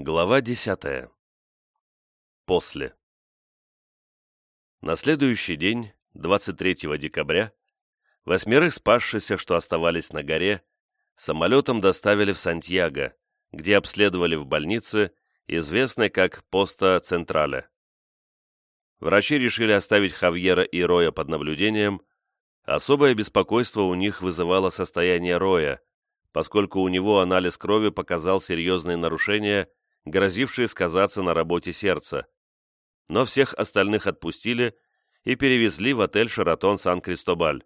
Глава 10. После. На следующий день, 23 декабря, восьмерых спасшихся, что оставались на горе, самолетом доставили в Сантьяго, где обследовали в больнице, известной как Поста Централя. Врачи решили оставить Хавьера и Роя под наблюдением. Особое беспокойство у них вызывало состояние Роя, поскольку у него анализ крови показал серьезные нарушения – грозившие сказаться на работе сердца. Но всех остальных отпустили и перевезли в отель «Шаратон Сан-Кристобаль»,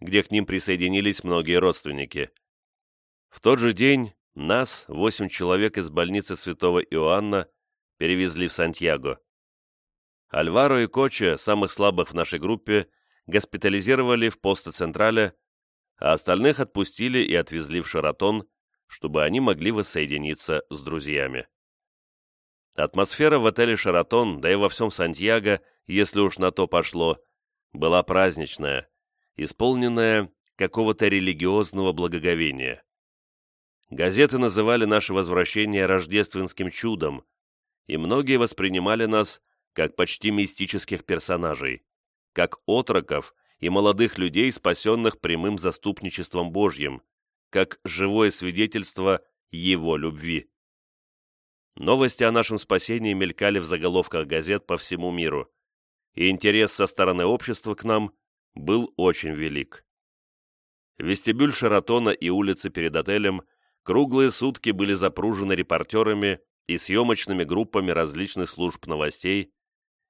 где к ним присоединились многие родственники. В тот же день нас, восемь человек из больницы Святого Иоанна, перевезли в Сантьяго. Альваро и Коча, самых слабых в нашей группе, госпитализировали в Централе, а остальных отпустили и отвезли в Шаратон, чтобы они могли воссоединиться с друзьями. Атмосфера в отеле «Шаратон», да и во всем Сантьяго, если уж на то пошло, была праздничная, исполненная какого-то религиозного благоговения. Газеты называли наше возвращение рождественским чудом, и многие воспринимали нас как почти мистических персонажей, как отроков и молодых людей, спасенных прямым заступничеством Божьим, как живое свидетельство Его любви. Новости о нашем спасении мелькали в заголовках газет по всему миру, и интерес со стороны общества к нам был очень велик. Вестибюль Шаратона и улицы перед отелем круглые сутки были запружены репортерами и съемочными группами различных служб новостей,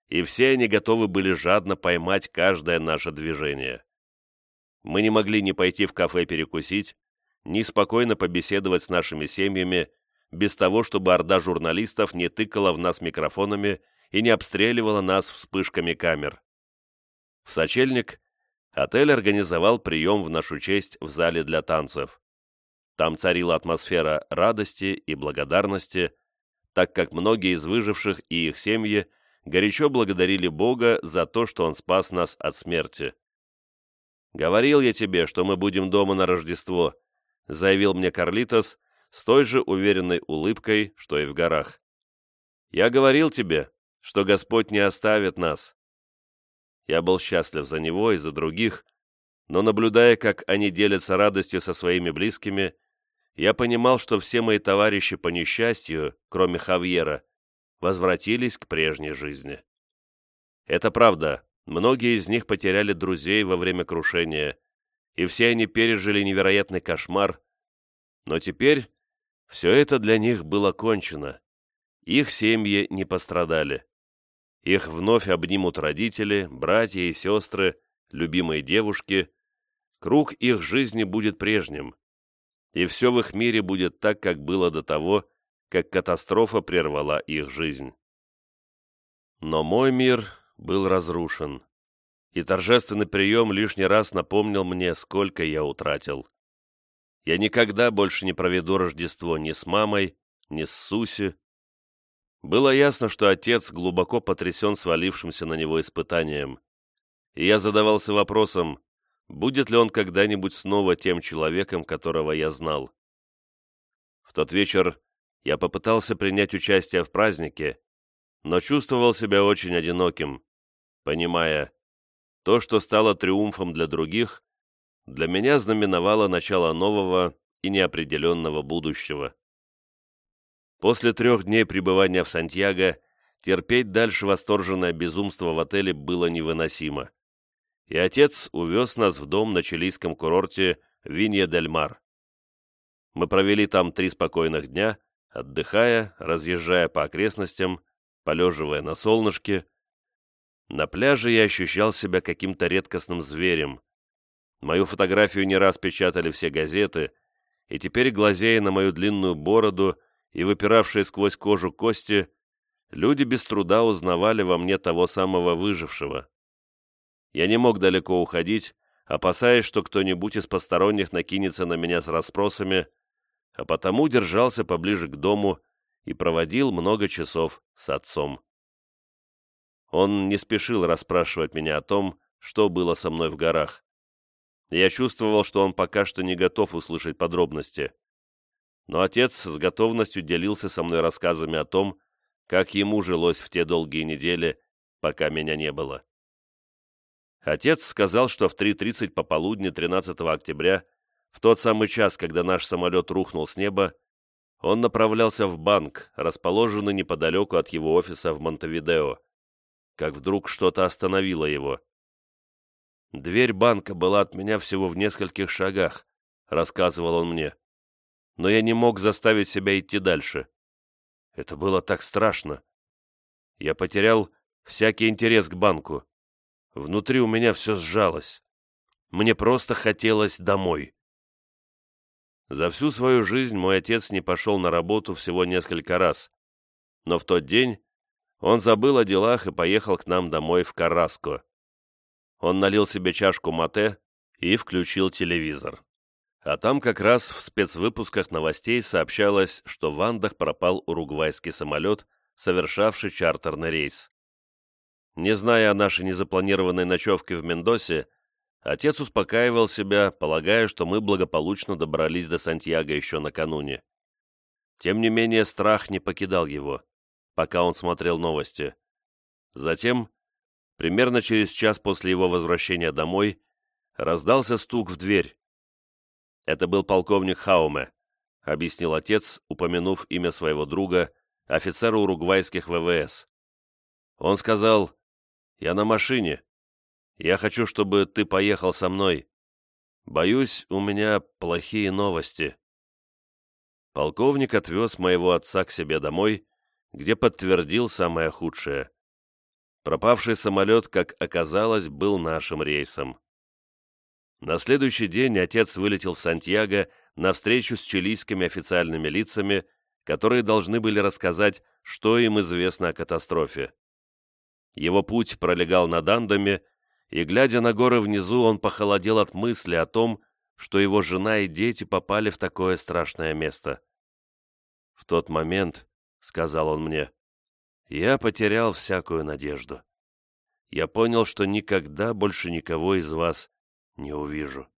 и все они готовы были жадно поймать каждое наше движение. Мы не могли ни пойти в кафе перекусить, ни спокойно побеседовать с нашими семьями без того, чтобы орда журналистов не тыкала в нас микрофонами и не обстреливала нас вспышками камер. В сочельник отель организовал прием в нашу честь в зале для танцев. Там царила атмосфера радости и благодарности, так как многие из выживших и их семьи горячо благодарили Бога за то, что Он спас нас от смерти. «Говорил я тебе, что мы будем дома на Рождество», заявил мне Карлитос, с той же уверенной улыбкой, что и в горах. «Я говорил тебе, что Господь не оставит нас». Я был счастлив за него и за других, но, наблюдая, как они делятся радостью со своими близкими, я понимал, что все мои товарищи по несчастью, кроме Хавьера, возвратились к прежней жизни. Это правда, многие из них потеряли друзей во время крушения, и все они пережили невероятный кошмар, но теперь все это для них было кончено. Их семьи не пострадали. Их вновь обнимут родители, братья и сестры, любимые девушки. Круг их жизни будет прежним. И все в их мире будет так, как было до того, как катастрофа прервала их жизнь. Но мой мир был разрушен, и торжественный прием лишний раз напомнил мне, сколько я утратил. Я никогда больше не проведу Рождество ни с мамой, ни с Суси. Было ясно, что отец глубоко потрясен свалившимся на него испытанием. И я задавался вопросом, будет ли он когда-нибудь снова тем человеком, которого я знал. В тот вечер я попытался принять участие в празднике, но чувствовал себя очень одиноким, понимая, то, что стало триумфом для других, для меня знаменовало начало нового и неопределенного будущего. После трех дней пребывания в Сантьяго терпеть дальше восторженное безумство в отеле было невыносимо. И отец увез нас в дом на чилийском курорте Винья-дель-Мар. Мы провели там три спокойных дня, отдыхая, разъезжая по окрестностям, полеживая на солнышке. На пляже я ощущал себя каким-то редкостным зверем, Мою фотографию не раз печатали все газеты, и теперь, глазея на мою длинную бороду и выпиравшие сквозь кожу кости, люди без труда узнавали во мне того самого выжившего. Я не мог далеко уходить, опасаясь, что кто-нибудь из посторонних накинется на меня с расспросами, а потому держался поближе к дому и проводил много часов с отцом. Он не спешил расспрашивать меня о том, что было со мной в горах. Я чувствовал, что он пока что не готов услышать подробности. но отец с готовностью делился со мной рассказами о том, как ему жилось в те долгие недели, пока меня не было. Отец сказал, что в 3.30 пополудни 13 октября, в тот самый час, когда наш самолет рухнул с неба, он направлялся в банк, расположенный неподалеку от его офиса в Монтевидео, как вдруг что-то остановило его. «Дверь банка была от меня всего в нескольких шагах», — рассказывал он мне. «Но я не мог заставить себя идти дальше. Это было так страшно. Я потерял всякий интерес к банку. Внутри у меня все сжалось. Мне просто хотелось домой». За всю свою жизнь мой отец не пошел на работу всего несколько раз, но в тот день он забыл о делах и поехал к нам домой в Караско. Он налил себе чашку мате и включил телевизор. А там как раз в спецвыпусках новостей сообщалось, что в Андах пропал уругвайский самолет, совершавший чартерный рейс. Не зная о нашей незапланированной ночевке в Мендосе, отец успокаивал себя, полагая, что мы благополучно добрались до Сантьяго еще накануне. Тем не менее, страх не покидал его пока он смотрел новости. Затем, примерно через час после его возвращения домой, раздался стук в дверь. Это был полковник Хауме, объяснил отец, упомянув имя своего друга, офицера уругвайских ВВС. Он сказал, «Я на машине. Я хочу, чтобы ты поехал со мной. Боюсь, у меня плохие новости». Полковник отвез моего отца к себе домой где подтвердил самое худшее. Пропавший самолет, как оказалось, был нашим рейсом. На следующий день отец вылетел в Сантьяго на встречу с чилийскими официальными лицами, которые должны были рассказать, что им известно о катастрофе. Его путь пролегал над Андами, и, глядя на горы внизу, он похолодел от мысли о том, что его жена и дети попали в такое страшное место. В тот момент сказал он мне, я потерял всякую надежду. Я понял, что никогда больше никого из вас не увижу.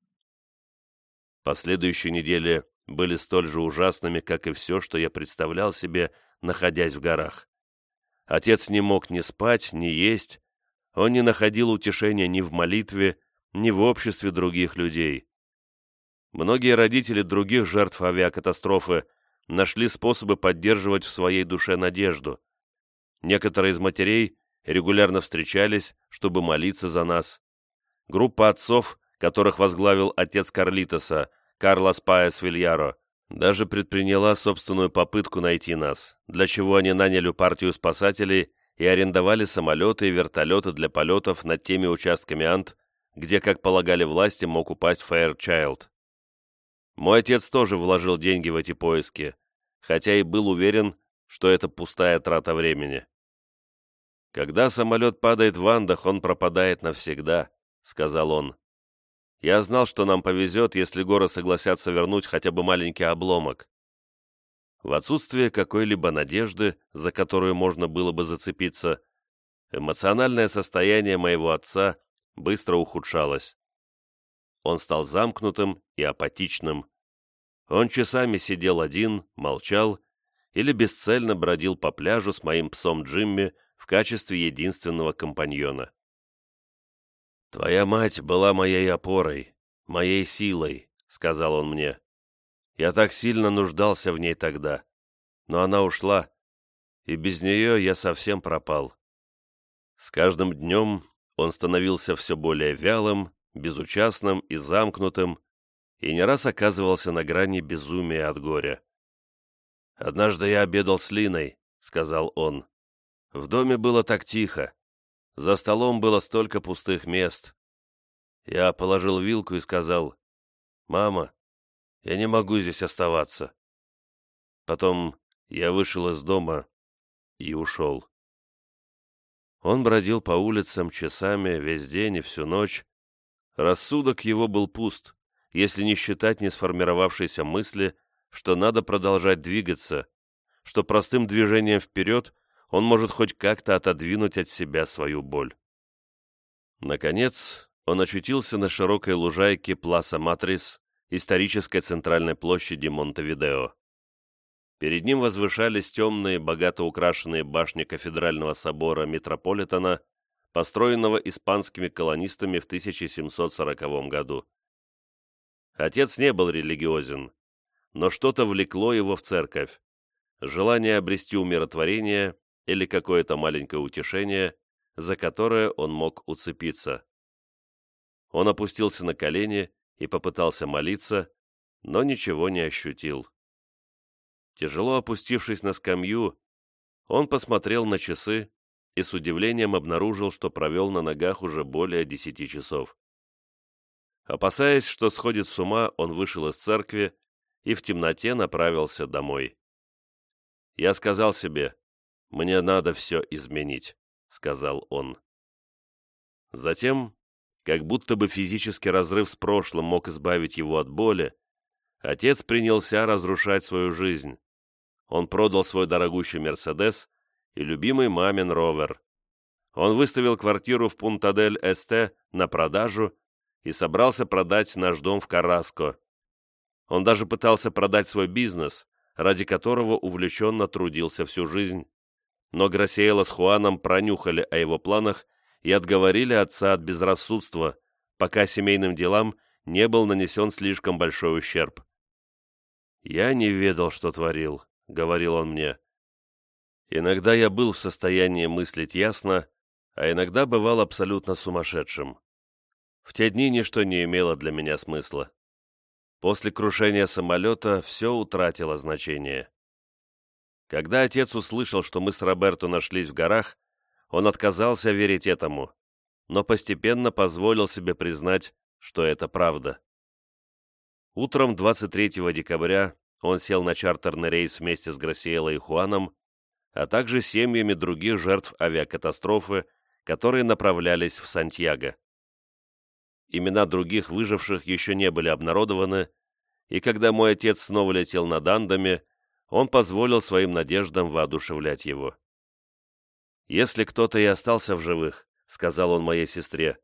Последующие недели были столь же ужасными, как и все, что я представлял себе, находясь в горах. Отец не мог ни спать, ни есть, он не находил утешения ни в молитве, ни в обществе других людей. Многие родители других жертв авиакатастрофы нашли способы поддерживать в своей душе надежду. Некоторые из матерей регулярно встречались, чтобы молиться за нас. Группа отцов, которых возглавил отец Карлитоса, Карлос Паес Вильяро, даже предприняла собственную попытку найти нас, для чего они наняли партию спасателей и арендовали самолеты и вертолеты для полетов над теми участками Ант, где, как полагали власти, мог упасть Фэйрчайлд. Мой отец тоже вложил деньги в эти поиски, хотя и был уверен, что это пустая трата времени. «Когда самолет падает в Андах, он пропадает навсегда», — сказал он. «Я знал, что нам повезет, если горы согласятся вернуть хотя бы маленький обломок». В отсутствие какой-либо надежды, за которую можно было бы зацепиться, эмоциональное состояние моего отца быстро ухудшалось. Он стал замкнутым и апатичным. Он часами сидел один, молчал или бесцельно бродил по пляжу с моим псом Джимми в качестве единственного компаньона. «Твоя мать была моей опорой, моей силой», — сказал он мне. «Я так сильно нуждался в ней тогда, но она ушла, и без нее я совсем пропал». С каждым днем он становился все более вялым, безучастным и замкнутым, и не раз оказывался на грани безумия от горя. «Однажды я обедал с Линой», — сказал он. «В доме было так тихо. За столом было столько пустых мест. Я положил вилку и сказал, «Мама, я не могу здесь оставаться». Потом я вышел из дома и ушел. Он бродил по улицам часами весь день и всю ночь, Рассудок его был пуст, если не считать не сформировавшейся мысли, что надо продолжать двигаться, что простым движением вперед он может хоть как-то отодвинуть от себя свою боль. Наконец, он очутился на широкой лужайке Пласа Матрис, исторической центральной площади Монтевидео. Перед ним возвышались темные, богато украшенные башни кафедрального собора Митрополитена, построенного испанскими колонистами в 1740 году. Отец не был религиозен, но что-то влекло его в церковь, желание обрести умиротворение или какое-то маленькое утешение, за которое он мог уцепиться. Он опустился на колени и попытался молиться, но ничего не ощутил. Тяжело опустившись на скамью, он посмотрел на часы и с удивлением обнаружил, что провел на ногах уже более десяти часов. Опасаясь, что сходит с ума, он вышел из церкви и в темноте направился домой. Я сказал себе, «Мне надо все изменить», — сказал он. Затем, как будто бы физический разрыв с прошлым мог избавить его от боли, отец принялся разрушать свою жизнь. Он продал свой дорогущий «Мерседес» и любимый мамин ровер. Он выставил квартиру в Пунтадель-Эсте на продажу и собрался продать наш дом в Караско. Он даже пытался продать свой бизнес, ради которого увлеченно трудился всю жизнь. Но Грасиэла с Хуаном пронюхали о его планах и отговорили отца от безрассудства, пока семейным делам не был нанесен слишком большой ущерб. «Я не ведал, что творил», — говорил он мне. «Иногда я был в состоянии мыслить ясно, а иногда бывал абсолютно сумасшедшим. В те дни ничто не имело для меня смысла. После крушения самолета все утратило значение. Когда отец услышал, что мы с Роберто нашлись в горах, он отказался верить этому, но постепенно позволил себе признать, что это правда. Утром 23 декабря он сел на чартерный рейс вместе с Грасиэлой и Хуаном, а также семьями других жертв авиакатастрофы, которые направлялись в Сантьяго. Имена других выживших еще не были обнародованы, и когда мой отец снова летел над Андами, он позволил своим надеждам воодушевлять его. «Если кто-то и остался в живых», — сказал он моей сестре,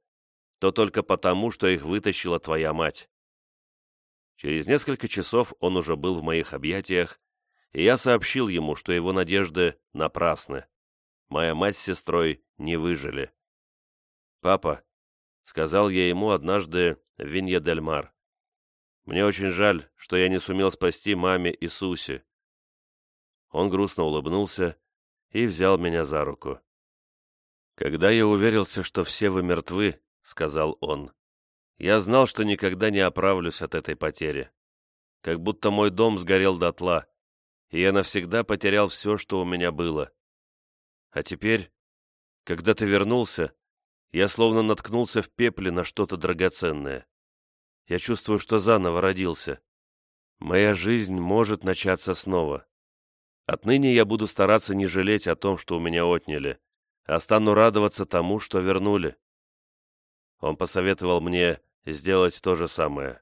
«то только потому, что их вытащила твоя мать». Через несколько часов он уже был в моих объятиях, и я сообщил ему, что его надежды напрасны. Моя мать с сестрой не выжили. «Папа, Сказал я ему однажды в Винья-дель-Мар. «Мне очень жаль, что я не сумел спасти маме Иисусе». Он грустно улыбнулся и взял меня за руку. «Когда я уверился, что все вы мертвы», — сказал он, — «я знал, что никогда не оправлюсь от этой потери. Как будто мой дом сгорел дотла, и я навсегда потерял все, что у меня было. А теперь, когда ты вернулся, я словно наткнулся в пепле на что-то драгоценное. Я чувствую, что заново родился. Моя жизнь может начаться снова. Отныне я буду стараться не жалеть о том, что у меня отняли, а стану радоваться тому, что вернули. Он посоветовал мне сделать то же самое.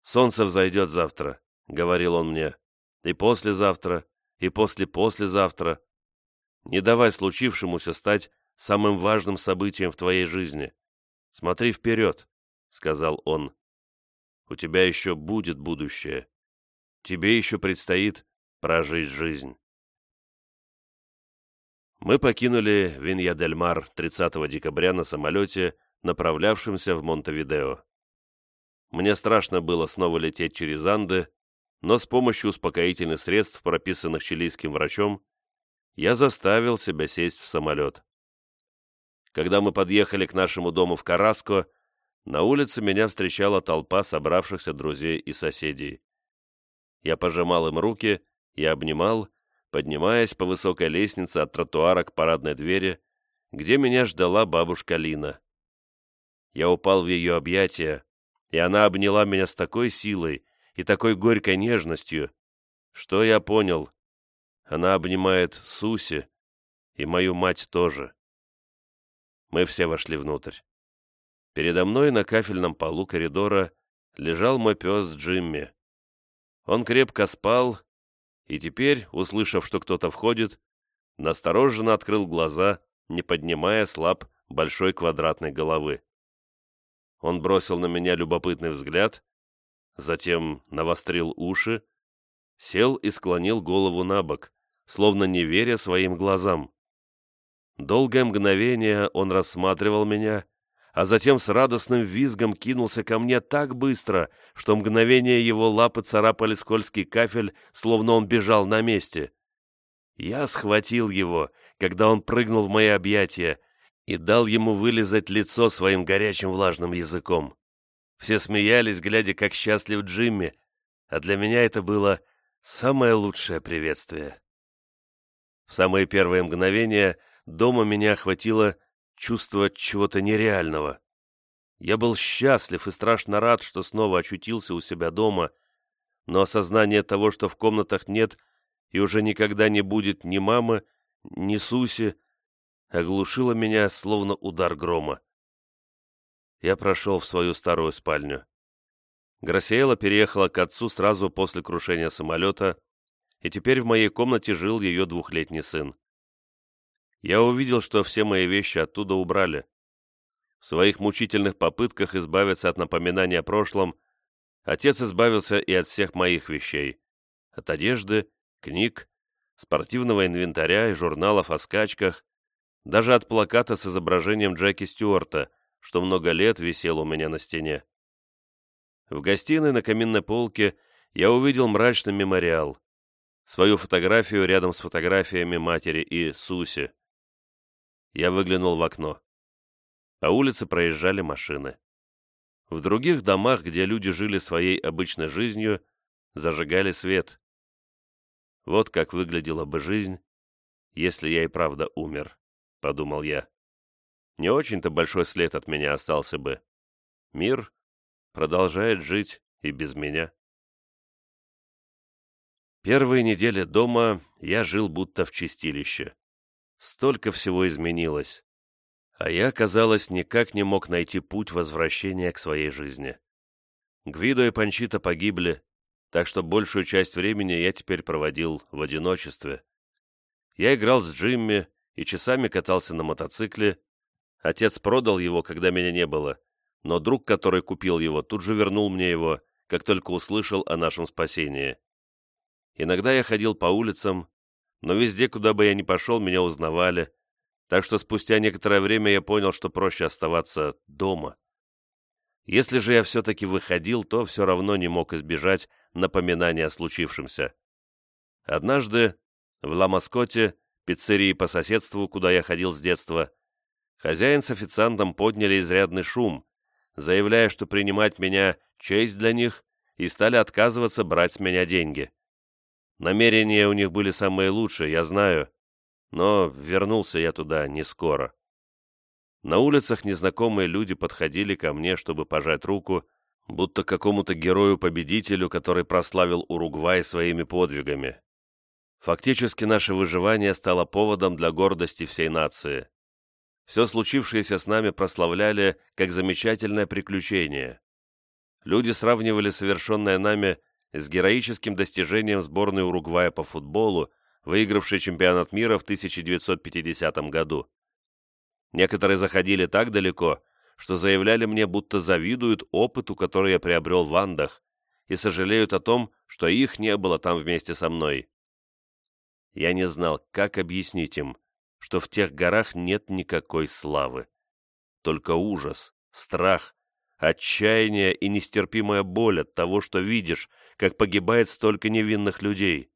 «Солнце взойдет завтра», — говорил он мне, — «и послезавтра, и после-послезавтра. Не давай случившемуся стать самым важным событием в твоей жизни. Смотри вперед», — сказал он. «У тебя еще будет будущее. Тебе еще предстоит прожить жизнь». Мы покинули Винья-дель-Мар 30 декабря на самолете, направлявшемся в Монтевидео. Мне страшно было снова лететь через Анды, но с помощью успокоительных средств, прописанных чилийским врачом, я заставил себя сесть в самолет. Когда мы подъехали к нашему дому в Караско, на улице меня встречала толпа собравшихся друзей и соседей. Я пожимал им руки и обнимал, поднимаясь по высокой лестнице от тротуара к парадной двери, где меня ждала бабушка Лина. Я упал в ее объятия, и она обняла меня с такой силой и такой горькой нежностью, что я понял. Она обнимает Суси и мою мать тоже. Мы все вошли внутрь. Передо мной на кафельном полу коридора лежал мой пес Джимми. Он крепко спал, и теперь, услышав, что кто-то входит, настороженно открыл глаза, не поднимая слаб большой квадратной головы. Он бросил на меня любопытный взгляд, затем навострил уши, сел и склонил голову на бок, словно не веря своим глазам. Долгое мгновение он рассматривал меня, а затем с радостным визгом кинулся ко мне так быстро, что мгновение его лапы царапали скользкий кафель, словно он бежал на месте. Я схватил его, когда он прыгнул в мои объятия, и дал ему вылизать лицо своим горячим влажным языком. Все смеялись, глядя, как счастлив Джимми, а для меня это было самое лучшее приветствие. В самые первые мгновения дома меня охватило чувство чего-то нереального. Я был счастлив и страшно рад, что снова очутился у себя дома, но осознание того, что в комнатах нет и уже никогда не будет ни мамы, ни Суси, оглушило меня, словно удар грома. Я прошел в свою старую спальню. Грасиэла переехала к отцу сразу после крушения самолета, и теперь в моей комнате жил ее двухлетний сын. Я увидел, что все мои вещи оттуда убрали. В своих мучительных попытках избавиться от напоминания о прошлом, отец избавился и от всех моих вещей. От одежды, книг, спортивного инвентаря и журналов о скачках, даже от плаката с изображением Джеки Стюарта, что много лет висел у меня на стене. В гостиной на каминной полке я увидел мрачный мемориал, свою фотографию рядом с фотографиями матери и Суси. Я выглянул в окно. По улице проезжали машины. В других домах, где люди жили своей обычной жизнью, зажигали свет. Вот как выглядела бы жизнь, если я и правда умер, подумал я. Не очень-то большой след от меня остался бы. Мир продолжает жить и без меня. Первые недели дома я жил будто в чистилище. Столько всего изменилось. А я, казалось, никак не мог найти путь возвращения к своей жизни. Гвидо и Панчита погибли, так что большую часть времени я теперь проводил в одиночестве. Я играл с Джимми и часами катался на мотоцикле. Отец продал его, когда меня не было, но друг, который купил его, тут же вернул мне его, как только услышал о нашем спасении. Иногда я ходил по улицам, но везде, куда бы я ни пошел, меня узнавали, так что спустя некоторое время я понял, что проще оставаться дома. Если же я все-таки выходил, то все равно не мог избежать напоминания о случившемся. Однажды в Ла-Маскоте, пиццерии по соседству, куда я ходил с детства, хозяин с официантом подняли изрядный шум, заявляя, что принимать меня – честь для них, и стали отказываться брать с меня деньги. Намерения у них были самые лучшие, я знаю, но вернулся я туда не скоро. На улицах незнакомые люди подходили ко мне, чтобы пожать руку, будто какому-то герою-победителю, который прославил Уругвай своими подвигами. Фактически наше выживание стало поводом для гордости всей нации. Все случившееся с нами прославляли как замечательное приключение. Люди сравнивали совершенное нами с героическим достижением сборной Уругвая по футболу, выигравшей чемпионат мира в 1950 году. Некоторые заходили так далеко, что заявляли мне, будто завидуют опыту, который я приобрел в Андах, и сожалеют о том, что их не было там вместе со мной. Я не знал, как объяснить им, что в тех горах нет никакой славы. Только ужас, страх, отчаяние и нестерпимая боль от того, что видишь, как погибает столько невинных людей.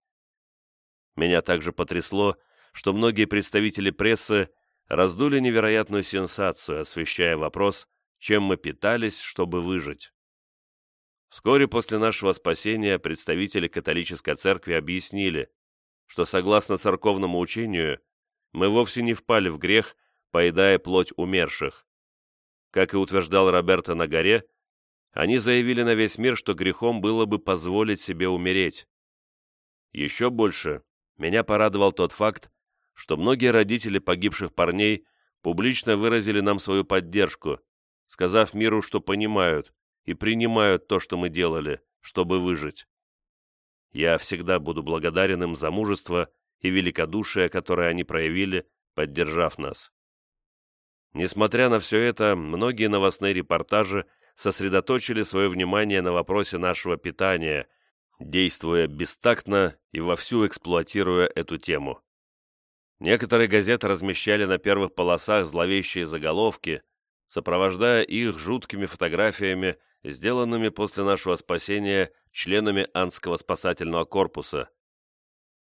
Меня также потрясло, что многие представители прессы раздули невероятную сенсацию, освещая вопрос, чем мы питались, чтобы выжить. Вскоре после нашего спасения представители католической церкви объяснили, что согласно церковному учению мы вовсе не впали в грех, поедая плоть умерших. Как и утверждал Роберто на горе, они заявили на весь мир, что грехом было бы позволить себе умереть. Еще больше меня порадовал тот факт, что многие родители погибших парней публично выразили нам свою поддержку, сказав миру, что понимают и принимают то, что мы делали, чтобы выжить. Я всегда буду благодарен им за мужество и великодушие, которое они проявили, поддержав нас. Несмотря на все это, многие новостные репортажи сосредоточили свое внимание на вопросе нашего питания, действуя бестактно и вовсю эксплуатируя эту тему. Некоторые газеты размещали на первых полосах зловещие заголовки, сопровождая их жуткими фотографиями, сделанными после нашего спасения членами Анского спасательного корпуса.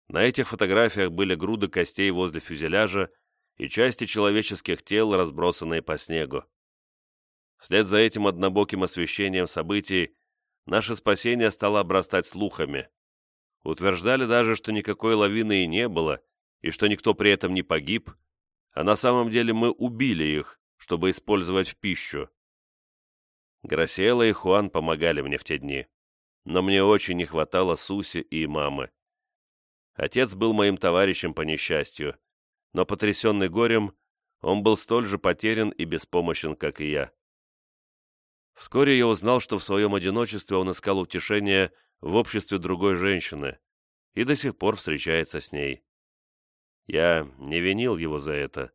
На этих фотографиях были груды костей возле фюзеляжа и части человеческих тел, разбросанные по снегу. Вслед за этим однобоким освещением событий наше спасение стало обрастать слухами. Утверждали даже, что никакой лавины и не было, и что никто при этом не погиб, а на самом деле мы убили их, чтобы использовать в пищу. Грасиэла и Хуан помогали мне в те дни, но мне очень не хватало Суси и мамы. Отец был моим товарищем по несчастью, но потрясенный горем, он был столь же потерян и беспомощен, как и я. Вскоре я узнал, что в своем одиночестве он искал утешения в обществе другой женщины и до сих пор встречается с ней. Я не винил его за это.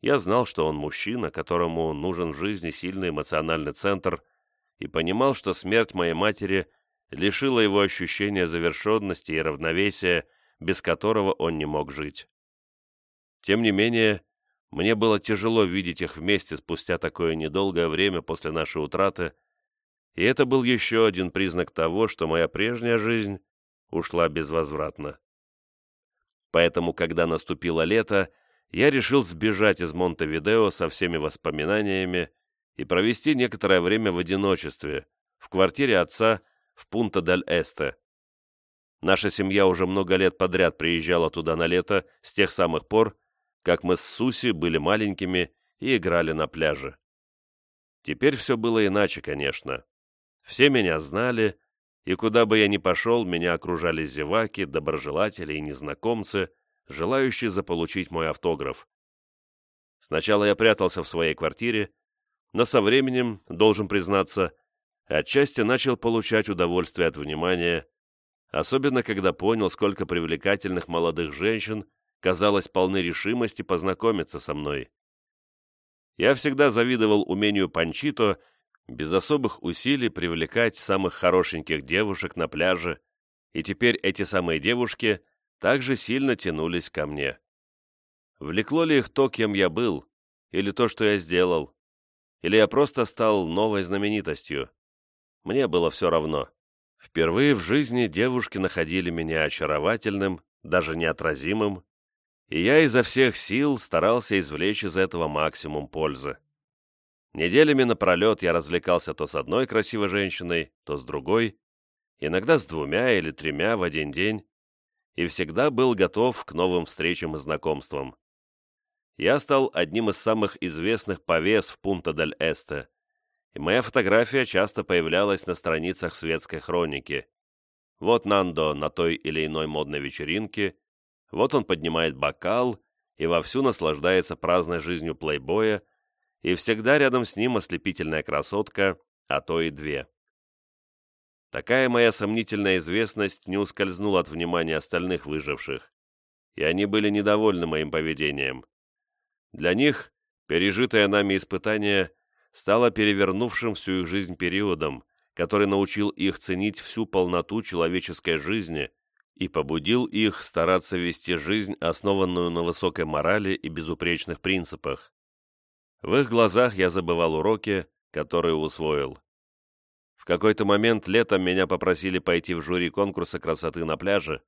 Я знал, что он мужчина, которому нужен в жизни сильный эмоциональный центр, и понимал, что смерть моей матери лишила его ощущения завершенности и равновесия, без которого он не мог жить. Тем не менее, мне было тяжело видеть их вместе спустя такое недолгое время после нашей утраты, и это был еще один признак того, что моя прежняя жизнь ушла безвозвратно. Поэтому, когда наступило лето, я решил сбежать из Монтевидео со всеми воспоминаниями и провести некоторое время в одиночестве, в квартире отца в Пунта-дель-Эсте. Наша семья уже много лет подряд приезжала туда на лето с тех самых пор, как мы с Суси были маленькими и играли на пляже. Теперь все было иначе, конечно. Все меня знали, и куда бы я ни пошел, меня окружали зеваки, доброжелатели и незнакомцы, желающие заполучить мой автограф. Сначала я прятался в своей квартире, но со временем, должен признаться, отчасти начал получать удовольствие от внимания, особенно когда понял, сколько привлекательных молодых женщин казалось, полны решимости познакомиться со мной. Я всегда завидовал умению Панчито без особых усилий привлекать самых хорошеньких девушек на пляже, и теперь эти самые девушки также сильно тянулись ко мне. Влекло ли их то, кем я был, или то, что я сделал, или я просто стал новой знаменитостью? Мне было все равно. Впервые в жизни девушки находили меня очаровательным, даже неотразимым, и я изо всех сил старался извлечь из этого максимум пользы. Неделями напролет я развлекался то с одной красивой женщиной, то с другой, иногда с двумя или тремя в один день, и всегда был готов к новым встречам и знакомствам. Я стал одним из самых известных повес в Пунта-дель-Эсте, и моя фотография часто появлялась на страницах светской хроники. Вот Нандо на той или иной модной вечеринке, вот он поднимает бокал и вовсю наслаждается праздной жизнью плейбоя, и всегда рядом с ним ослепительная красотка, а то и две. Такая моя сомнительная известность не ускользнула от внимания остальных выживших, и они были недовольны моим поведением. Для них пережитое нами испытание стало перевернувшим всю их жизнь периодом, который научил их ценить всю полноту человеческой жизни и побудил их стараться вести жизнь, основанную на высокой морали и безупречных принципах. В их глазах я забывал уроки, которые усвоил. В какой-то момент летом меня попросили пойти в жюри конкурса красоты на пляже,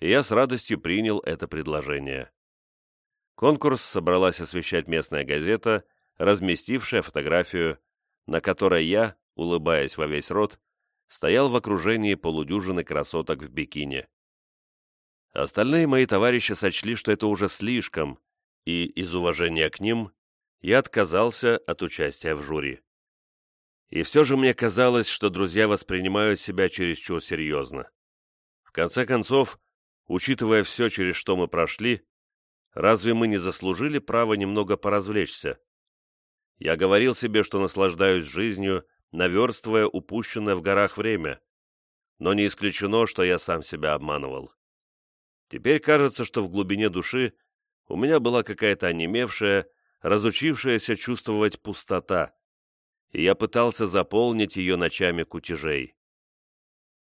и я с радостью принял это предложение. Конкурс собралась освещать местная газета, разместившая фотографию, на которой я, улыбаясь во весь рот, стоял в окружении полудюжины красоток в бикини. Остальные мои товарищи сочли, что это уже слишком, и из уважения к ним я отказался от участия в жюри. И все же мне казалось, что друзья воспринимают себя чересчур серьезно. В конце концов, учитывая все, через что мы прошли, разве мы не заслужили право немного поразвлечься? Я говорил себе, что наслаждаюсь жизнью, наверстывая упущенное в горах время, но не исключено, что я сам себя обманывал. Теперь кажется, что в глубине души у меня была какая-то онемевшая, разучившаяся чувствовать пустота, и я пытался заполнить ее ночами кутежей.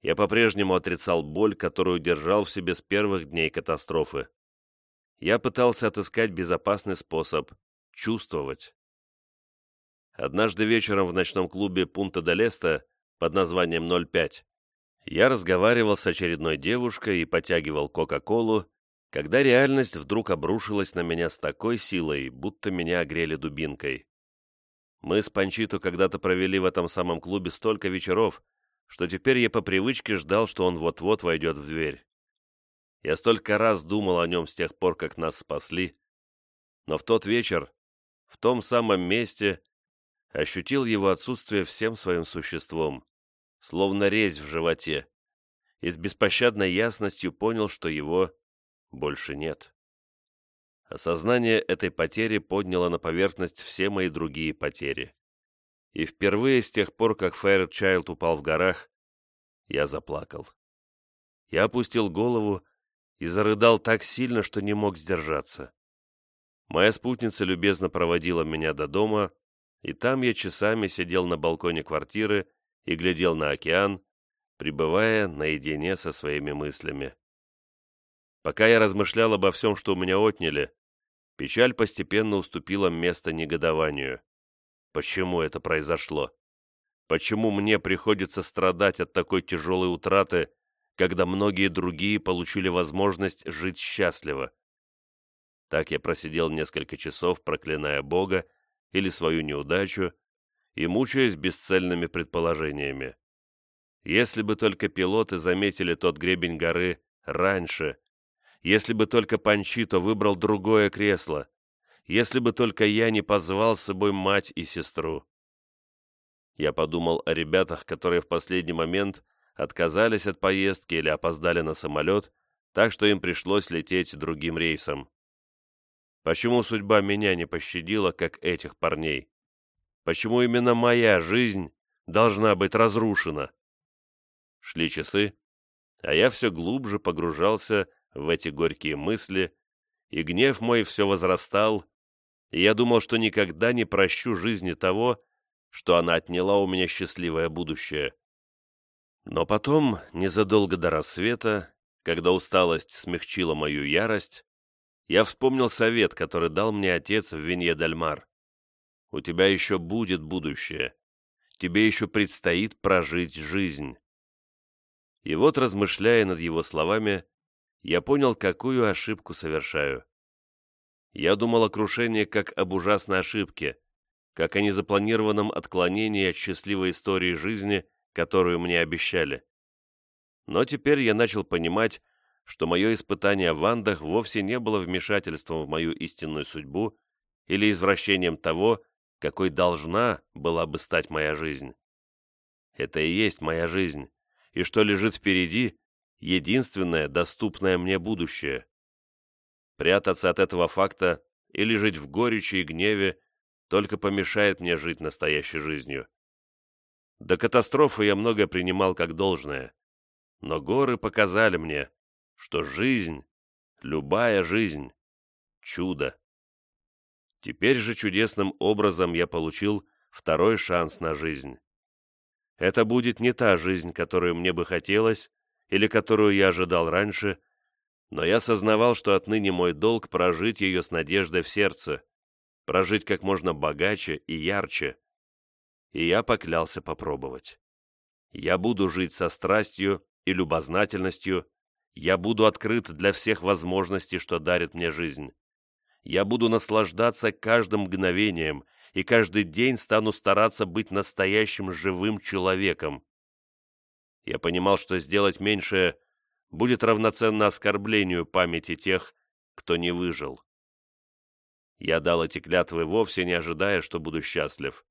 Я по-прежнему отрицал боль, которую держал в себе с первых дней катастрофы. Я пытался отыскать безопасный способ чувствовать. Однажды вечером в ночном клубе Пунта де Леста под названием 05 я разговаривал с очередной девушкой и потягивал Кока-Колу, когда реальность вдруг обрушилась на меня с такой силой, будто меня огрели дубинкой. Мы с Панчито когда-то провели в этом самом клубе столько вечеров, что теперь я по привычке ждал, что он вот-вот войдет в дверь. Я столько раз думал о нем с тех пор, как нас спасли, но в тот вечер, в том самом месте, ощутил его отсутствие всем своим существом словно резь в животе, и с беспощадной ясностью понял, что его больше нет. Осознание этой потери подняло на поверхность все мои другие потери. И впервые с тех пор, как Фэйрчайлд упал в горах, я заплакал. Я опустил голову и зарыдал так сильно, что не мог сдержаться. Моя спутница любезно проводила меня до дома, и там я часами сидел на балконе квартиры и глядел на океан, пребывая наедине со своими мыслями. Пока я размышлял обо всем, что у меня отняли, печаль постепенно уступила место негодованию. Почему это произошло? Почему мне приходится страдать от такой тяжелой утраты, когда многие другие получили возможность жить счастливо? Так я просидел несколько часов, проклиная Бога или свою неудачу, и мучаясь бесцельными предположениями. Если бы только пилоты заметили тот гребень горы раньше, если бы только Панчито выбрал другое кресло, если бы только я не позвал с собой мать и сестру. Я подумал о ребятах, которые в последний момент отказались от поездки или опоздали на самолет, так что им пришлось лететь другим рейсом. Почему судьба меня не пощадила, как этих парней? Почему именно моя жизнь должна быть разрушена? Шли часы, а я все глубже погружался в эти горькие мысли, и гнев мой все возрастал, и я думал, что никогда не прощу жизни того, что она отняла у меня счастливое будущее. Но потом, незадолго до рассвета, когда усталость смягчила мою ярость, я вспомнил совет, который дал мне отец в Винье-Дальмар. У тебя еще будет будущее. Тебе еще предстоит прожить жизнь». И вот, размышляя над его словами, я понял, какую ошибку совершаю. Я думал о крушении как об ужасной ошибке, как о незапланированном отклонении от счастливой истории жизни, которую мне обещали. Но теперь я начал понимать, что мое испытание в Андах вовсе не было вмешательством в мою истинную судьбу или извращением того, какой должна была бы стать моя жизнь. Это и есть моя жизнь, и что лежит впереди — единственное доступное мне будущее. Прятаться от этого факта или жить в горечи и гневе только помешает мне жить настоящей жизнью. До катастрофы я многое принимал как должное, но горы показали мне, что жизнь, любая жизнь — чудо. Теперь же чудесным образом я получил второй шанс на жизнь. Это будет не та жизнь, которую мне бы хотелось, или которую я ожидал раньше, но я сознавал, что отныне мой долг прожить ее с надеждой в сердце, прожить как можно богаче и ярче. И я поклялся попробовать. Я буду жить со страстью и любознательностью, я буду открыт для всех возможностей, что дарит мне жизнь я буду наслаждаться каждым мгновением и каждый день стану стараться быть настоящим живым человеком. Я понимал, что сделать меньше будет равноценно оскорблению памяти тех, кто не выжил. Я дал эти клятвы вовсе не ожидая, что буду счастлив.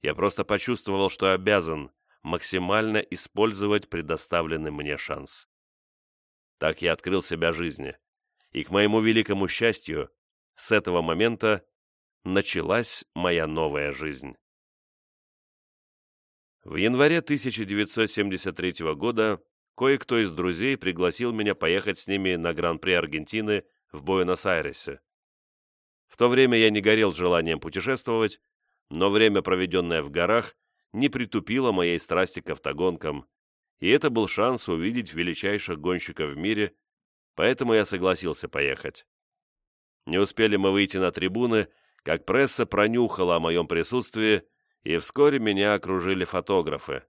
Я просто почувствовал, что обязан максимально использовать предоставленный мне шанс. Так я открыл себя жизни, и, к моему великому счастью, с этого момента началась моя новая жизнь. В январе 1973 года кое-кто из друзей пригласил меня поехать с ними на Гран-при Аргентины в Буэнос-Айресе. В то время я не горел желанием путешествовать, но время, проведенное в горах, не притупило моей страсти к автогонкам, и это был шанс увидеть величайших гонщиков в мире, поэтому я согласился поехать. Не успели мы выйти на трибуны, как пресса пронюхала о моем присутствии, и вскоре меня окружили фотографы.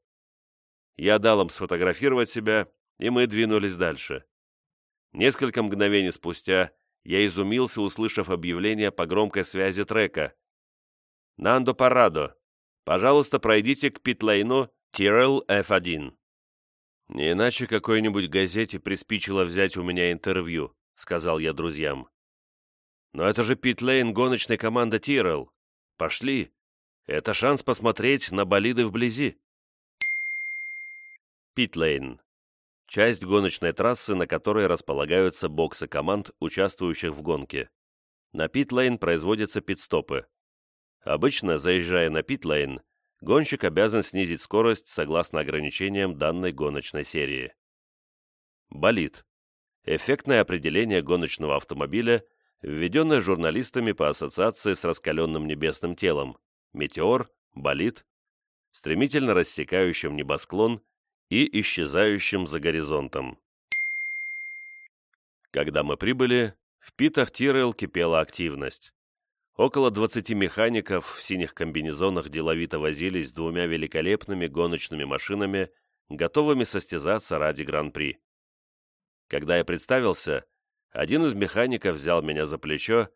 Я дал им сфотографировать себя, и мы двинулись дальше. Несколько мгновений спустя я изумился, услышав объявление по громкой связи трека. «Нандо Парадо, пожалуйста, пройдите к питлейну Тирел F1». «Не иначе какой-нибудь газете приспичило взять у меня интервью», — сказал я друзьям. «Но это же питлейн гоночной команды Тирел. Пошли. Это шанс посмотреть на болиды вблизи». Питлейн часть гоночной трассы, на которой располагаются боксы команд, участвующих в гонке. На питлейн производятся пит-стопы. Обычно, заезжая на питлейн, гонщик обязан снизить скорость согласно ограничениям данной гоночной серии. Болид. Эффектное определение гоночного автомобиля, введенное журналистами по ассоциации с раскаленным небесным телом, метеор, болид, стремительно рассекающим небосклон и исчезающим за горизонтом. Когда мы прибыли, в питах Тирел кипела активность. Около 20 механиков в синих комбинезонах деловито возились с двумя великолепными гоночными машинами, готовыми состязаться ради Гран-при. Когда я представился, один из механиков взял меня за плечо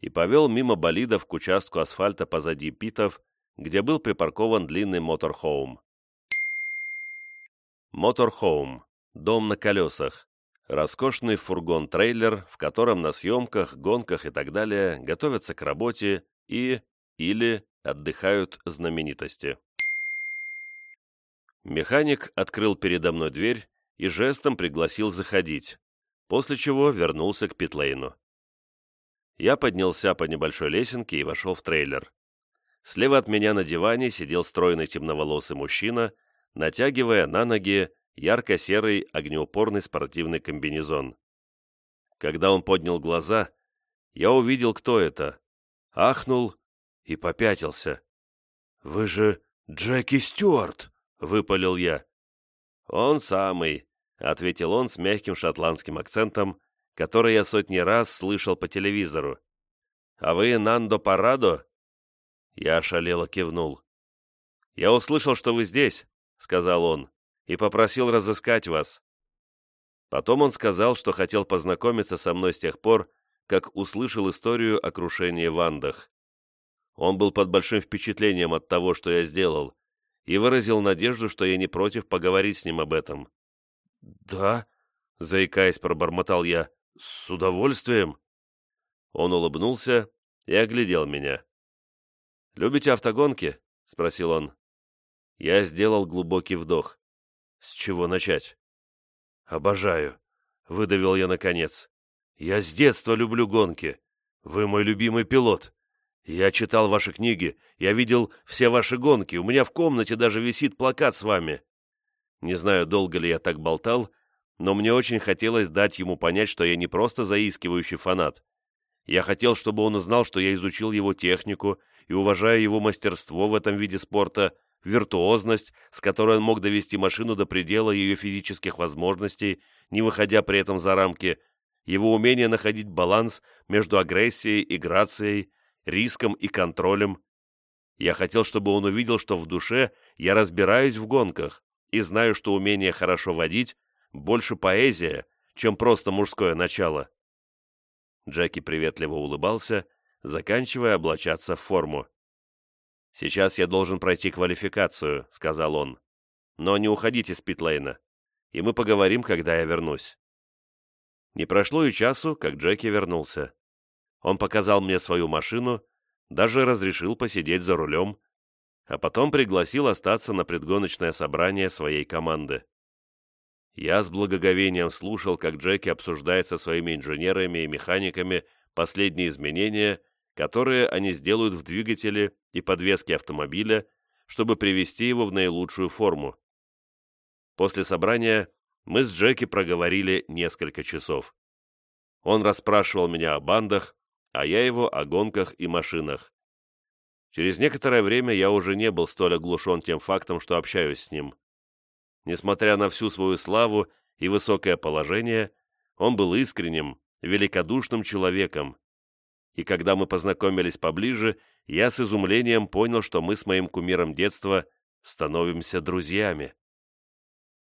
и повел мимо болидов к участку асфальта позади питов, где был припаркован длинный моторхоум. Моторхоум. Дом на колесах. Роскошный фургон-трейлер, в котором на съемках, гонках и так далее готовятся к работе и или отдыхают знаменитости. Механик открыл передо мной дверь и жестом пригласил заходить, после чего вернулся к питлейну. Я поднялся по небольшой лесенке и вошел в трейлер. Слева от меня на диване сидел стройный темноволосый мужчина – натягивая на ноги ярко-серый огнеупорный спортивный комбинезон. Когда он поднял глаза, я увидел, кто это, ахнул и попятился. «Вы же Джеки Стюарт!» — выпалил я. «Он самый», — ответил он с мягким шотландским акцентом, который я сотни раз слышал по телевизору. «А вы Нандо Парадо?» Я ошалело кивнул. «Я услышал, что вы здесь, — сказал он, — «и попросил разыскать вас». Потом он сказал, что хотел познакомиться со мной с тех пор, как услышал историю о крушении в Андах. Он был под большим впечатлением от того, что я сделал, и выразил надежду, что я не против поговорить с ним об этом. «Да», — заикаясь, пробормотал я, — «с удовольствием». Он улыбнулся и оглядел меня. «Любите автогонки?» — спросил он. Я сделал глубокий вдох. С чего начать? «Обожаю», — выдавил я наконец. «Я с детства люблю гонки. Вы мой любимый пилот. Я читал ваши книги, я видел все ваши гонки, у меня в комнате даже висит плакат с вами». Не знаю, долго ли я так болтал, но мне очень хотелось дать ему понять, что я не просто заискивающий фанат. Я хотел, чтобы он узнал, что я изучил его технику и уважаю его мастерство в этом виде спорта — виртуозность, с которой он мог довести машину до предела ее физических возможностей, не выходя при этом за рамки, его умение находить баланс между агрессией и грацией, риском и контролем. Я хотел, чтобы он увидел, что в душе я разбираюсь в гонках и знаю, что умение хорошо водить больше поэзия, чем просто мужское начало. Джеки приветливо улыбался, заканчивая облачаться в форму. «Сейчас я должен пройти квалификацию», — сказал он. «Но не уходите с питлейна, и мы поговорим, когда я вернусь». Не прошло и часу, как Джеки вернулся. Он показал мне свою машину, даже разрешил посидеть за рулем, а потом пригласил остаться на предгоночное собрание своей команды. Я с благоговением слушал, как Джеки обсуждает со своими инженерами и механиками последние изменения которые они сделают в двигателе и подвеске автомобиля, чтобы привести его в наилучшую форму. После собрания мы с Джеки проговорили несколько часов. Он расспрашивал меня о бандах, а я его о гонках и машинах. Через некоторое время я уже не был столь оглушен тем фактом, что общаюсь с ним. Несмотря на всю свою славу и высокое положение, он был искренним, великодушным человеком. И когда мы познакомились поближе, я с изумлением понял, что мы с моим кумиром детства становимся друзьями.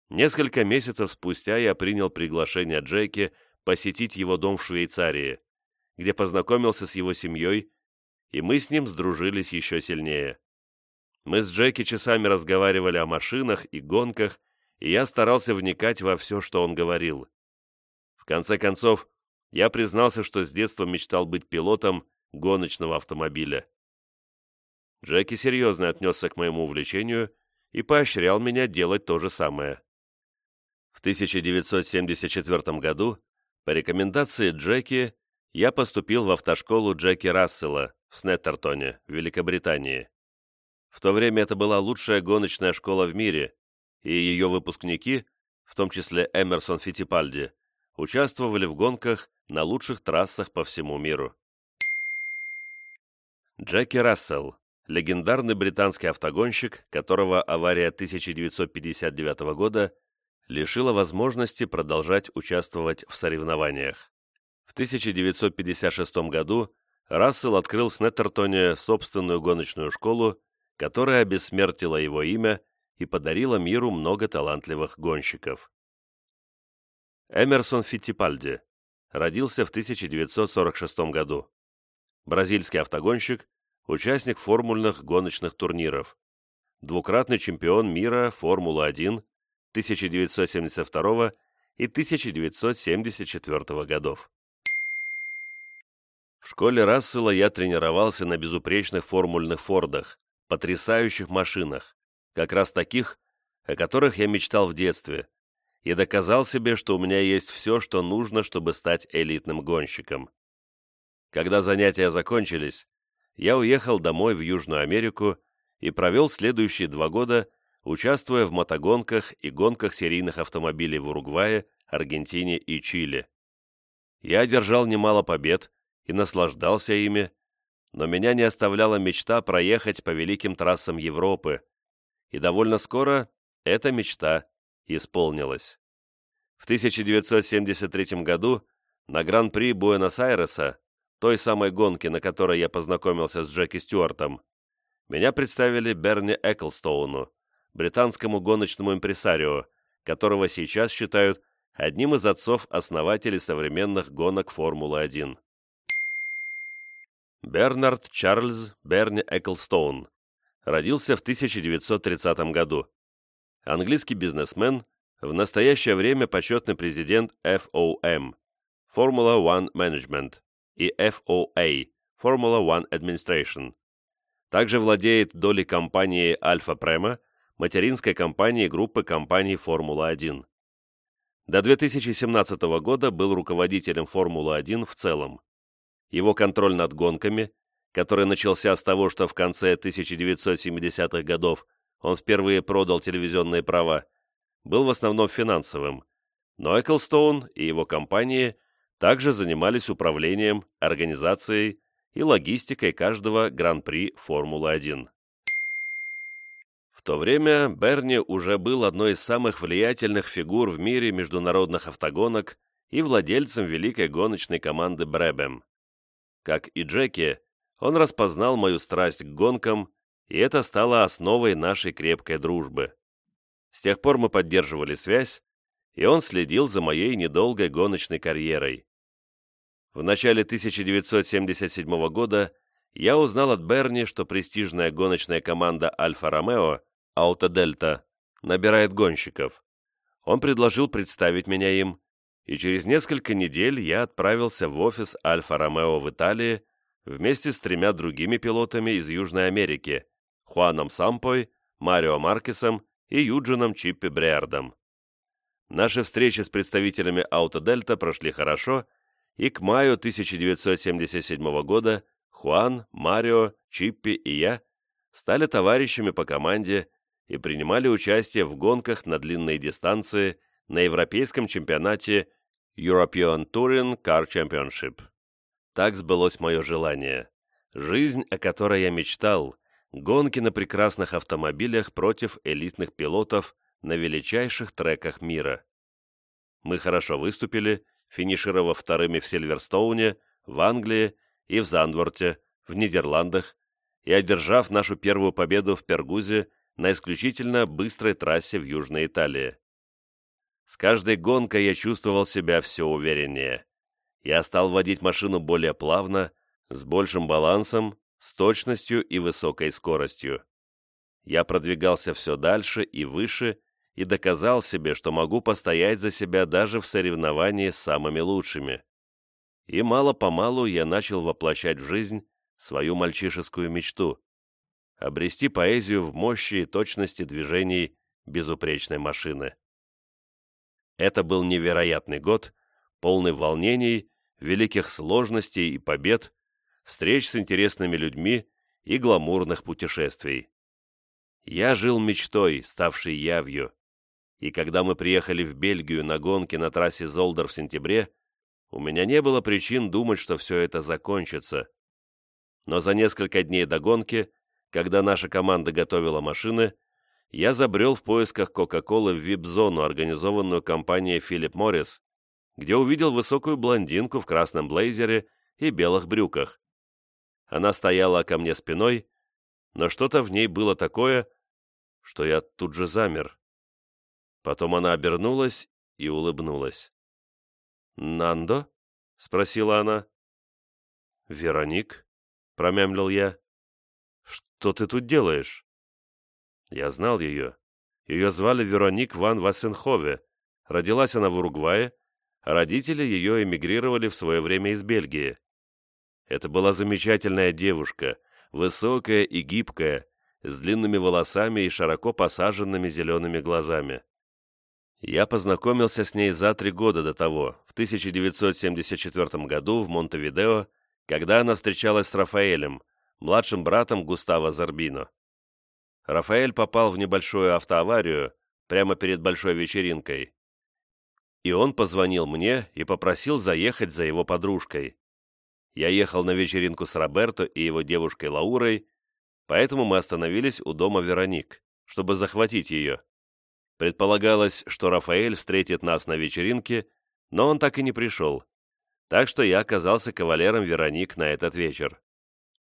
Несколько месяцев спустя я принял приглашение Джеки посетить его дом в Швейцарии, где познакомился с его семьей, и мы с ним сдружились еще сильнее. Мы с Джеки часами разговаривали о машинах и гонках, и я старался вникать во все, что он говорил. В конце концов, я признался, что с детства мечтал быть пилотом гоночного автомобиля. Джеки серьезно отнесся к моему увлечению и поощрял меня делать то же самое. В 1974 году, по рекомендации Джеки, я поступил в автошколу Джеки Рассела в Снеттертоне, Великобритании. В то время это была лучшая гоночная школа в мире, и ее выпускники, в том числе Эмерсон Фитипальди, участвовали в гонках на лучших трассах по всему миру. Джеки Рассел, легендарный британский автогонщик, которого авария 1959 года лишила возможности продолжать участвовать в соревнованиях. В 1956 году Рассел открыл в Снеттертоне собственную гоночную школу которая обессмертила его имя и подарила миру много талантливых гонщиков. Эмерсон Фиттипальди родился в 1946 году. Бразильский автогонщик, участник формульных гоночных турниров, двукратный чемпион мира Формулы-1 1972 и 1974 годов. В школе Рассела я тренировался на безупречных формульных фордах, потрясающих машинах, как раз таких, о которых я мечтал в детстве, и доказал себе, что у меня есть все, что нужно, чтобы стать элитным гонщиком. Когда занятия закончились, я уехал домой в Южную Америку и провел следующие два года, участвуя в мотогонках и гонках серийных автомобилей в Уругвае, Аргентине и Чили. Я одержал немало побед и наслаждался ими, но меня не оставляла мечта проехать по великим трассам Европы, и довольно скоро эта мечта исполнилась. В 1973 году на Гран-при Буэнос-Айреса, той самой гонки, на которой я познакомился с Джеки Стюартом, меня представили Берни Эклстоуну, британскому гоночному импресарио, которого сейчас считают одним из отцов-основателей современных гонок Формулы-1. Бернард Чарльз Берни Эклстоун. Родился в 1930 году. Английский бизнесмен, в настоящее время почетный президент FOM Formula One Management и FOA Formula One Administration. Также владеет долей компании Альфа Према, материнской компании группы компаний Формула-1. До 2017 года был руководителем Формулы-1 в целом. Его контроль над гонками, который начался с того, что в конце 1970-х годов он впервые продал телевизионные права, был в основном финансовым, но Эклстоун и его компании также занимались управлением, организацией и логистикой каждого Гран-при Формулы-1. В то время Берни уже был одной из самых влиятельных фигур в мире международных автогонок и владельцем великой гоночной команды Бребем. Как и Джеки, он распознал мою страсть к гонкам, и это стало основой нашей крепкой дружбы. С тех пор мы поддерживали связь, и он следил за моей недолгой гоночной карьерой. В начале 1977 года я узнал от Берни, что престижная гоночная команда Альфа-Ромео, Аутодельта, набирает гонщиков. Он предложил представить меня им, и через несколько недель я отправился в офис Альфа-Ромео в Италии вместе с тремя другими пилотами из Южной Америки – Хуаном Сампой, Марио Маркесом и Юджином Чиппи Бриардом. Наши встречи с представителями Аутодельта прошли хорошо, и к маю 1977 года Хуан, Марио, Чиппи и я стали товарищами по команде и принимали участие в гонках на длинные дистанции – на европейском чемпионате European Touring Car Championship. Так сбылось мое желание. Жизнь, о которой я мечтал, гонки на прекрасных автомобилях против элитных пилотов на величайших треках мира. Мы хорошо выступили, финишировав вторыми в Сильверстоуне, в Англии и в Зандворте, в Нидерландах, и одержав нашу первую победу в Пергузе на исключительно быстрой трассе в Южной Италии. С каждой гонкой я чувствовал себя все увереннее. Я стал водить машину более плавно, с большим балансом, с точностью и высокой скоростью. Я продвигался все дальше и выше и доказал себе, что могу постоять за себя даже в соревновании с самыми лучшими. И мало-помалу я начал воплощать в жизнь свою мальчишескую мечту — обрести поэзию в мощи и точности движений безупречной машины. Это был невероятный год, полный волнений, великих сложностей и побед, встреч с интересными людьми и гламурных путешествий. Я жил мечтой, ставшей явью, и когда мы приехали в Бельгию на гонке на трассе Золдер в сентябре, у меня не было причин думать, что все это закончится. Но за несколько дней до гонки, когда наша команда готовила машины, я забрел в поисках Кока-Колы в вип-зону, организованную компанией Филипп Моррис, где увидел высокую блондинку в красном блейзере и белых брюках. Она стояла ко мне спиной, но что-то в ней было такое, что я тут же замер. Потом она обернулась и улыбнулась. «Нандо?» — спросила она. «Вероник?» — промямлил я. «Что ты тут делаешь?» Я знал ее. Ее звали Вероник ван Вассенхове. Родилась она в Уругвае, а родители ее эмигрировали в свое время из Бельгии. Это была замечательная девушка, высокая и гибкая, с длинными волосами и широко посаженными зелеными глазами. Я познакомился с ней за три года до того, в 1974 году в Монтевидео, когда она встречалась с Рафаэлем, младшим братом Густава Зарбино. Рафаэль попал в небольшую автоаварию прямо перед большой вечеринкой. И он позвонил мне и попросил заехать за его подружкой. Я ехал на вечеринку с Роберто и его девушкой Лаурой, поэтому мы остановились у дома Вероник, чтобы захватить ее. Предполагалось, что Рафаэль встретит нас на вечеринке, но он так и не пришел. Так что я оказался кавалером Вероник на этот вечер.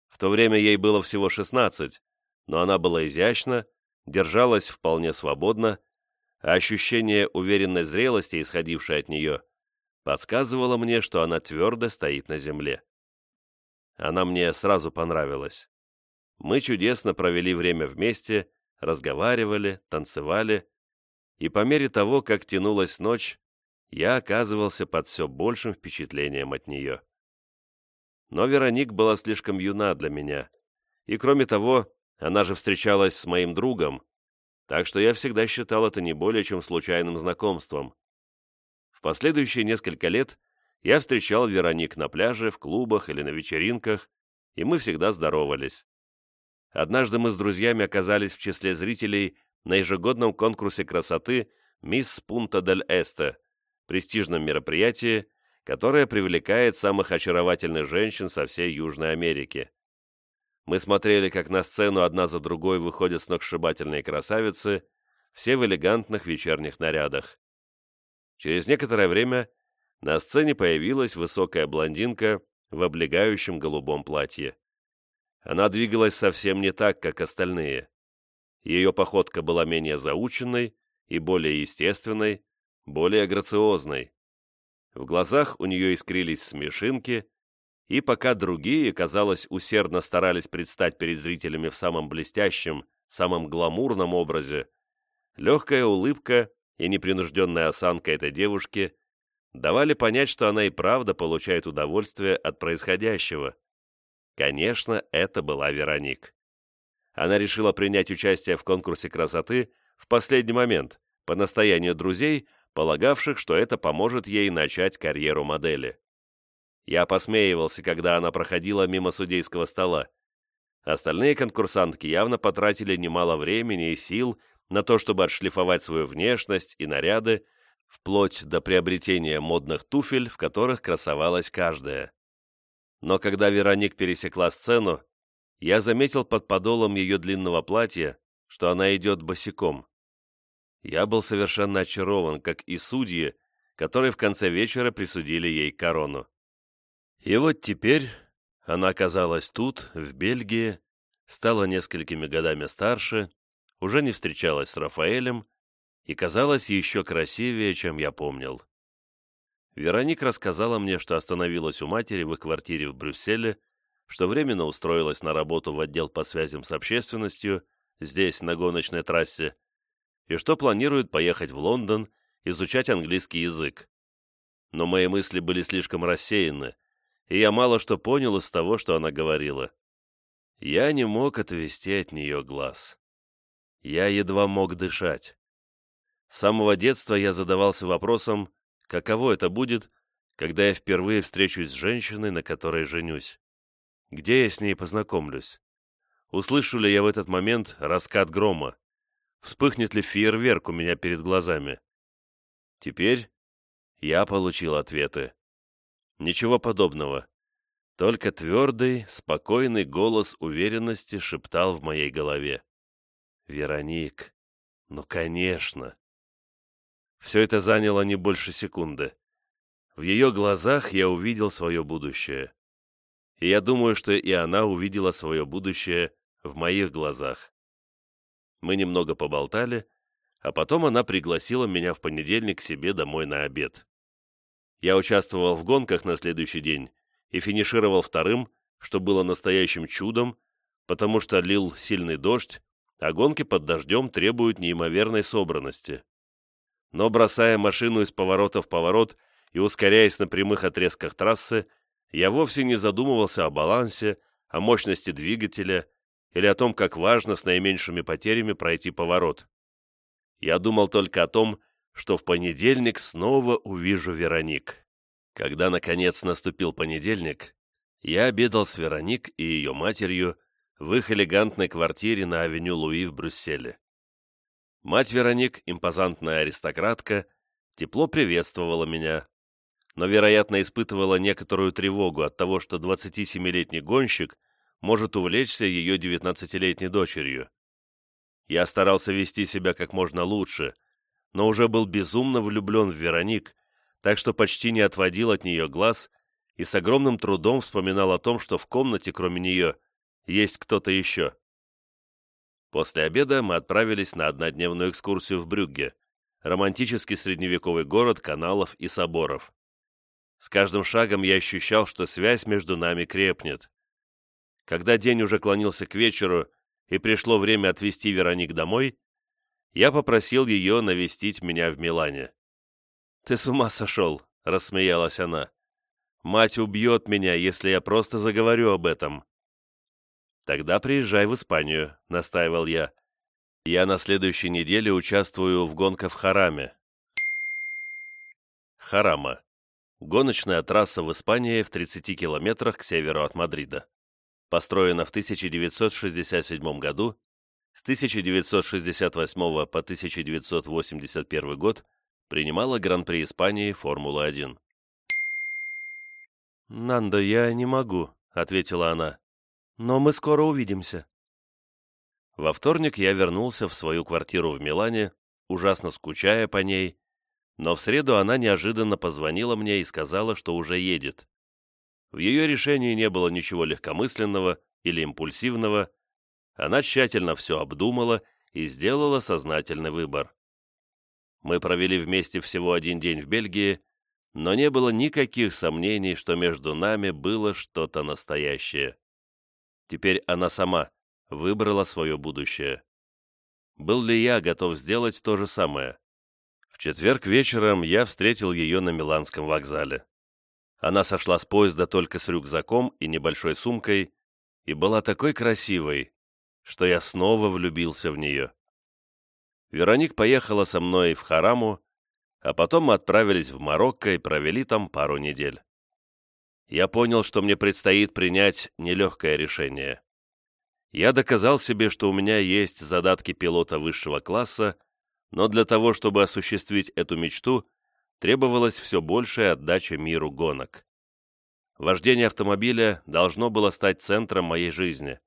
В то время ей было всего 16, но она была изящна, держалась вполне свободно, а ощущение уверенной зрелости, исходившее от нее, подсказывало мне, что она твердо стоит на земле. Она мне сразу понравилась. Мы чудесно провели время вместе, разговаривали, танцевали, и по мере того, как тянулась ночь, я оказывался под все большим впечатлением от нее. Но Вероник была слишком юна для меня, и, кроме того, она же встречалась с моим другом, так что я всегда считал это не более чем случайным знакомством. В последующие несколько лет я встречал Вероник на пляже, в клубах или на вечеринках, и мы всегда здоровались. Однажды мы с друзьями оказались в числе зрителей на ежегодном конкурсе красоты «Мисс Пунта дель Эсте», престижном мероприятии, которое привлекает самых очаровательных женщин со всей Южной Америки. Мы смотрели, как на сцену одна за другой выходят сногсшибательные красавицы, все в элегантных вечерних нарядах. Через некоторое время на сцене появилась высокая блондинка в облегающем голубом платье. Она двигалась совсем не так, как остальные. Ее походка была менее заученной и более естественной, более грациозной. В глазах у нее искрились смешинки, и пока другие, казалось, усердно старались предстать перед зрителями в самом блестящем, самом гламурном образе, легкая улыбка и непринужденная осанка этой девушки давали понять, что она и правда получает удовольствие от происходящего. Конечно, это была Вероник. Она решила принять участие в конкурсе красоты в последний момент, по настоянию друзей, полагавших, что это поможет ей начать карьеру модели. Я посмеивался, когда она проходила мимо судейского стола. Остальные конкурсантки явно потратили немало времени и сил на то, чтобы отшлифовать свою внешность и наряды, вплоть до приобретения модных туфель, в которых красовалась каждая. Но когда Вероник пересекла сцену, я заметил под подолом ее длинного платья, что она идет босиком. Я был совершенно очарован, как и судьи, которые в конце вечера присудили ей корону. И вот теперь она оказалась тут, в Бельгии, стала несколькими годами старше, уже не встречалась с Рафаэлем и казалась еще красивее, чем я помнил. Вероник рассказала мне, что остановилась у матери в их квартире в Брюсселе, что временно устроилась на работу в отдел по связям с общественностью, здесь, на гоночной трассе, и что планирует поехать в Лондон изучать английский язык. Но мои мысли были слишком рассеяны, и я мало что понял из того, что она говорила. Я не мог отвести от нее глаз. Я едва мог дышать. С самого детства я задавался вопросом, каково это будет, когда я впервые встречусь с женщиной, на которой женюсь. Где я с ней познакомлюсь? Услышу ли я в этот момент раскат грома? Вспыхнет ли фейерверк у меня перед глазами? Теперь я получил ответы. Ничего подобного. Только твердый, спокойный голос уверенности шептал в моей голове. «Вероник, ну конечно!» Все это заняло не больше секунды. В ее глазах я увидел свое будущее. И я думаю, что и она увидела свое будущее в моих глазах. Мы немного поболтали, а потом она пригласила меня в понедельник к себе домой на обед. Я участвовал в гонках на следующий день и финишировал вторым, что было настоящим чудом, потому что лил сильный дождь, а гонки под дождем требуют неимоверной собранности но бросая машину из поворота в поворот и ускоряясь на прямых отрезках трассы, я вовсе не задумывался о балансе, о мощности двигателя или о том, как важно с наименьшими потерями пройти поворот. Я думал только о том, что в понедельник снова увижу Вероник. Когда, наконец, наступил понедельник, я обедал с Вероник и ее матерью в их элегантной квартире на авеню Луи в Брюсселе. Мать Вероник, импозантная аристократка, тепло приветствовала меня, но, вероятно, испытывала некоторую тревогу от того, что 27-летний гонщик может увлечься ее 19-летней дочерью. Я старался вести себя как можно лучше, но уже был безумно влюблен в Вероник, так что почти не отводил от нее глаз и с огромным трудом вспоминал о том, что в комнате, кроме нее, есть кто-то еще. После обеда мы отправились на однодневную экскурсию в Брюгге, романтический средневековый город каналов и соборов. С каждым шагом я ощущал, что связь между нами крепнет. Когда день уже клонился к вечеру и пришло время отвезти Вероник домой, я попросил ее навестить меня в Милане. «Ты с ума сошел», — рассмеялась она. «Мать убьет меня, если я просто заговорю об этом». «Тогда приезжай в Испанию», — настаивал я. «Я на следующей неделе участвую в гонках в Хараме». Харама. Гоночная трасса в Испании в 30 километрах к северу от Мадрида. Построена в 1967 году, с 1968 по 1981 год принимала Гран-при Испании Формула-1. «Нандо, я не могу», — ответила она но мы скоро увидимся». Во вторник я вернулся в свою квартиру в Милане, ужасно скучая по ней, но в среду она неожиданно позвонила мне и сказала, что уже едет. В ее решении не было ничего легкомысленного или импульсивного, она тщательно все обдумала и сделала сознательный выбор. Мы провели вместе всего один день в Бельгии, но не было никаких сомнений, что между нами было что-то настоящее. Теперь она сама выбрала свое будущее. Был ли я готов сделать то же самое? В четверг вечером я встретил ее на Миланском вокзале. Она сошла с поезда только с рюкзаком и небольшой сумкой и была такой красивой, что я снова влюбился в нее. Вероник поехала со мной в Хараму, а потом мы отправились в Марокко и провели там пару недель я понял, что мне предстоит принять нелегкое решение. Я доказал себе, что у меня есть задатки пилота высшего класса, но для того, чтобы осуществить эту мечту, требовалась все большая отдача миру гонок. Вождение автомобиля должно было стать центром моей жизни.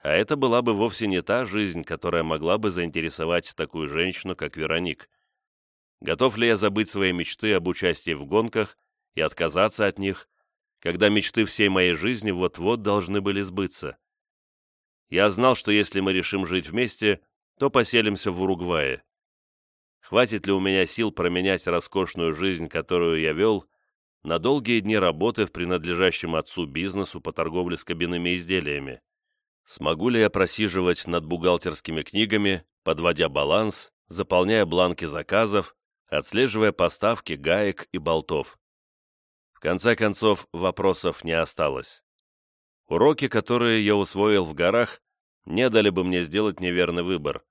А это была бы вовсе не та жизнь, которая могла бы заинтересовать такую женщину, как Вероник. Готов ли я забыть свои мечты об участии в гонках и отказаться от них, когда мечты всей моей жизни вот-вот должны были сбыться? Я знал, что если мы решим жить вместе, то поселимся в Уругвае. Хватит ли у меня сил променять роскошную жизнь, которую я вел, на долгие дни работы в принадлежащем отцу бизнесу по торговле с кабинными изделиями? Смогу ли я просиживать над бухгалтерскими книгами, подводя баланс, заполняя бланки заказов, отслеживая поставки гаек и болтов? В конце концов, вопросов не осталось. Уроки, которые я усвоил в горах, не дали бы мне сделать неверный выбор.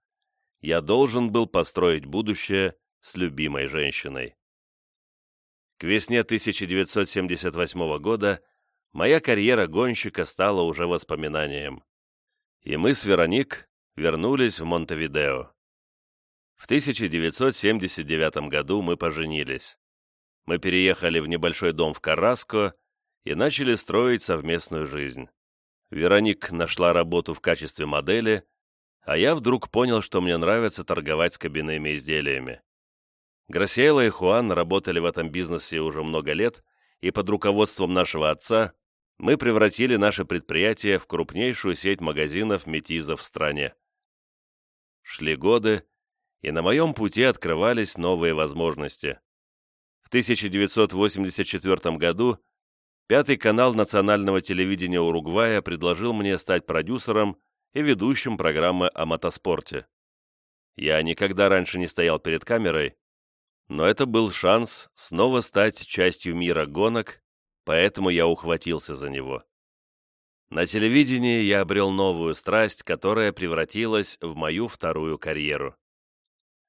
Я должен был построить будущее с любимой женщиной. К весне 1978 года моя карьера гонщика стала уже воспоминанием и мы с Вероник вернулись в Монтевидео. В 1979 году мы поженились. Мы переехали в небольшой дом в Караско и начали строить совместную жизнь. Вероник нашла работу в качестве модели, а я вдруг понял, что мне нравится торговать с кабинными изделиями. Грасиэла и Хуан работали в этом бизнесе уже много лет, и под руководством нашего отца мы превратили наше предприятие в крупнейшую сеть магазинов метизов в стране. Шли годы, и на моем пути открывались новые возможности. В 1984 году Пятый канал национального телевидения Уругвая предложил мне стать продюсером и ведущим программы о мотоспорте. Я никогда раньше не стоял перед камерой, но это был шанс снова стать частью мира гонок поэтому я ухватился за него. На телевидении я обрел новую страсть, которая превратилась в мою вторую карьеру.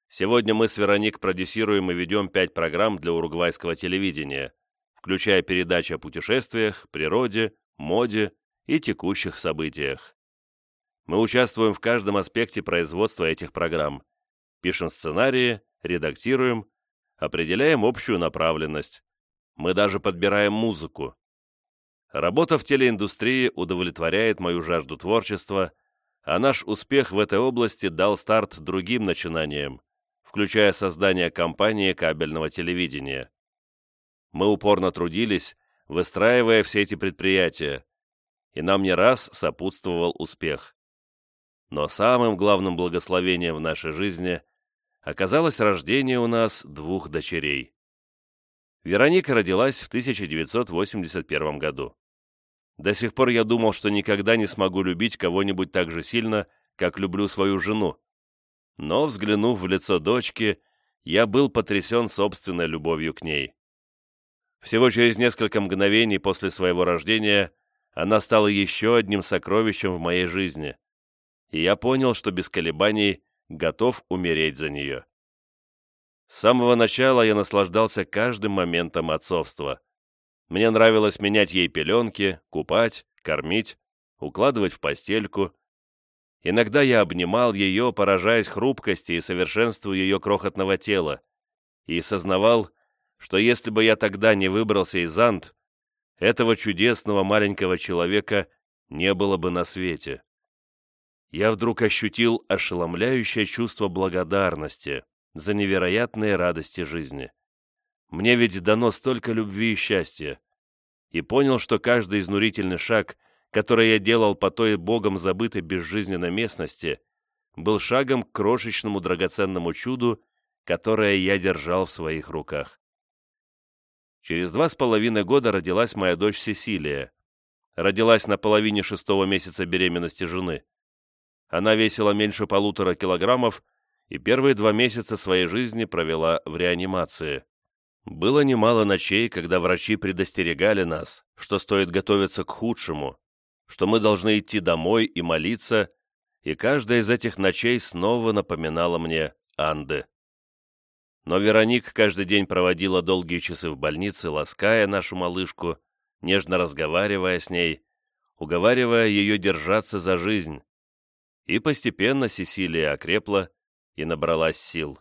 Сегодня мы с Вероник продюсируем и ведем пять программ для уругвайского телевидения, включая передачи о путешествиях, природе, моде и текущих событиях. Мы участвуем в каждом аспекте производства этих программ, пишем сценарии, редактируем, определяем общую направленность, мы даже подбираем музыку. Работа в телеиндустрии удовлетворяет мою жажду творчества, а наш успех в этой области дал старт другим начинаниям, включая создание компании кабельного телевидения. Мы упорно трудились, выстраивая все эти предприятия, и нам не раз сопутствовал успех. Но самым главным благословением в нашей жизни оказалось рождение у нас двух дочерей. Вероника родилась в 1981 году. До сих пор я думал, что никогда не смогу любить кого-нибудь так же сильно, как люблю свою жену. Но, взглянув в лицо дочки, я был потрясен собственной любовью к ней. Всего через несколько мгновений после своего рождения она стала еще одним сокровищем в моей жизни, и я понял, что без колебаний готов умереть за нее. С самого начала я наслаждался каждым моментом отцовства. Мне нравилось менять ей пеленки, купать, кормить, укладывать в постельку. Иногда я обнимал ее, поражаясь хрупкости и совершенству ее крохотного тела, и сознавал, что если бы я тогда не выбрался из Ант, этого чудесного маленького человека не было бы на свете. Я вдруг ощутил ошеломляющее чувство благодарности, за невероятные радости жизни. Мне ведь дано столько любви и счастья. И понял, что каждый изнурительный шаг, который я делал по той богом забытой безжизненной местности, был шагом к крошечному драгоценному чуду, которое я держал в своих руках. Через два с половиной года родилась моя дочь Сесилия. Родилась на половине шестого месяца беременности жены. Она весила меньше полутора килограммов и первые два месяца своей жизни провела в реанимации. Было немало ночей, когда врачи предостерегали нас, что стоит готовиться к худшему, что мы должны идти домой и молиться, и каждая из этих ночей снова напоминала мне Анды. Но Вероник каждый день проводила долгие часы в больнице, лаская нашу малышку, нежно разговаривая с ней, уговаривая ее держаться за жизнь. И постепенно Сесилия окрепла, и набралась сил.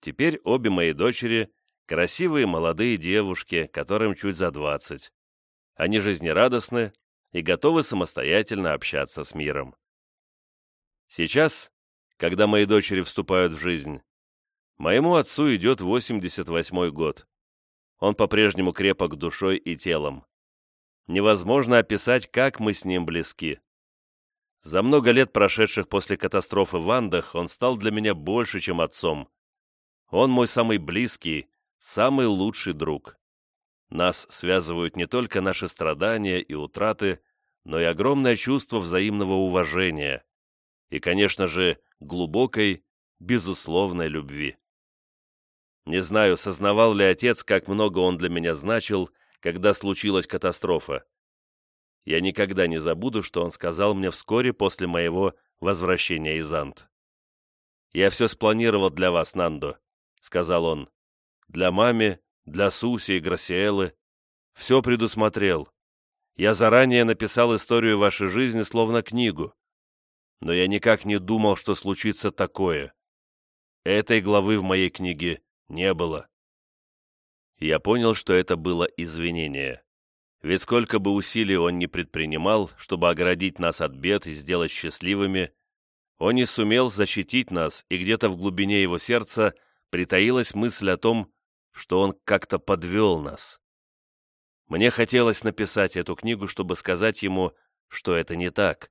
Теперь обе мои дочери – красивые молодые девушки, которым чуть за двадцать. Они жизнерадостны, и готовы самостоятельно общаться с миром. Сейчас, когда мои дочери вступают в жизнь, моему отцу идет 88 год. Он по-прежнему крепок душой и телом. Невозможно описать, как мы с ним близки. За много лет, прошедших после катастрофы в Андах, он стал для меня больше, чем отцом. Он мой самый близкий, самый лучший друг. Нас связывают не только наши страдания и утраты, но и огромное чувство взаимного уважения и, конечно же, глубокой, безусловной любви. Не знаю, сознавал ли отец, как много он для меня значил, когда случилась катастрофа. Я никогда не забуду, что он сказал мне вскоре после моего возвращения из Ант. «Я все спланировал для вас, Нандо», — сказал он. «Для маме, для Суси и Грасиэлы. Все предусмотрел. Я заранее написал историю вашей жизни словно книгу. Но я никак не думал, что случится такое. Этой главы в моей книге не было. Я понял, что это было извинение. Ведь сколько бы усилий он ни предпринимал, чтобы оградить нас от бед и сделать счастливыми, он не сумел защитить нас, и где-то в глубине его сердца притаилась мысль о том, что он как-то подвел нас. Мне хотелось написать эту книгу, чтобы сказать ему, что это не так.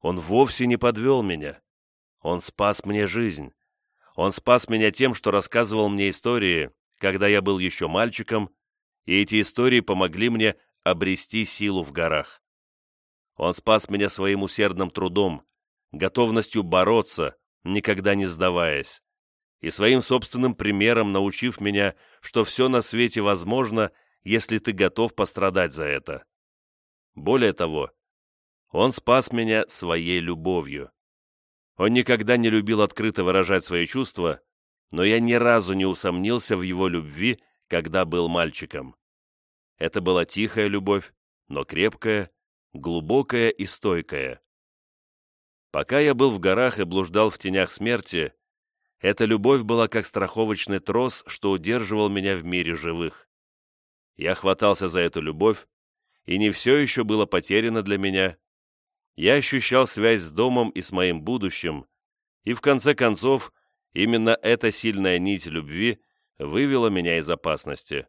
Он вовсе не подвел меня. Он спас мне жизнь. Он спас меня тем, что рассказывал мне истории, когда я был еще мальчиком, и эти истории помогли мне обрести силу в горах. Он спас меня своим усердным трудом, готовностью бороться, никогда не сдаваясь, и своим собственным примером научив меня, что все на свете возможно, если ты готов пострадать за это. Более того, он спас меня своей любовью. Он никогда не любил открыто выражать свои чувства, но я ни разу не усомнился в его любви, когда был мальчиком. Это была тихая любовь, но крепкая, глубокая и стойкая. Пока я был в горах и блуждал в тенях смерти, эта любовь была как страховочный трос, что удерживал меня в мире живых. Я хватался за эту любовь, и не все еще было потеряно для меня. Я ощущал связь с домом и с моим будущим, и в конце концов Именно эта сильная нить любви вывела меня из опасности.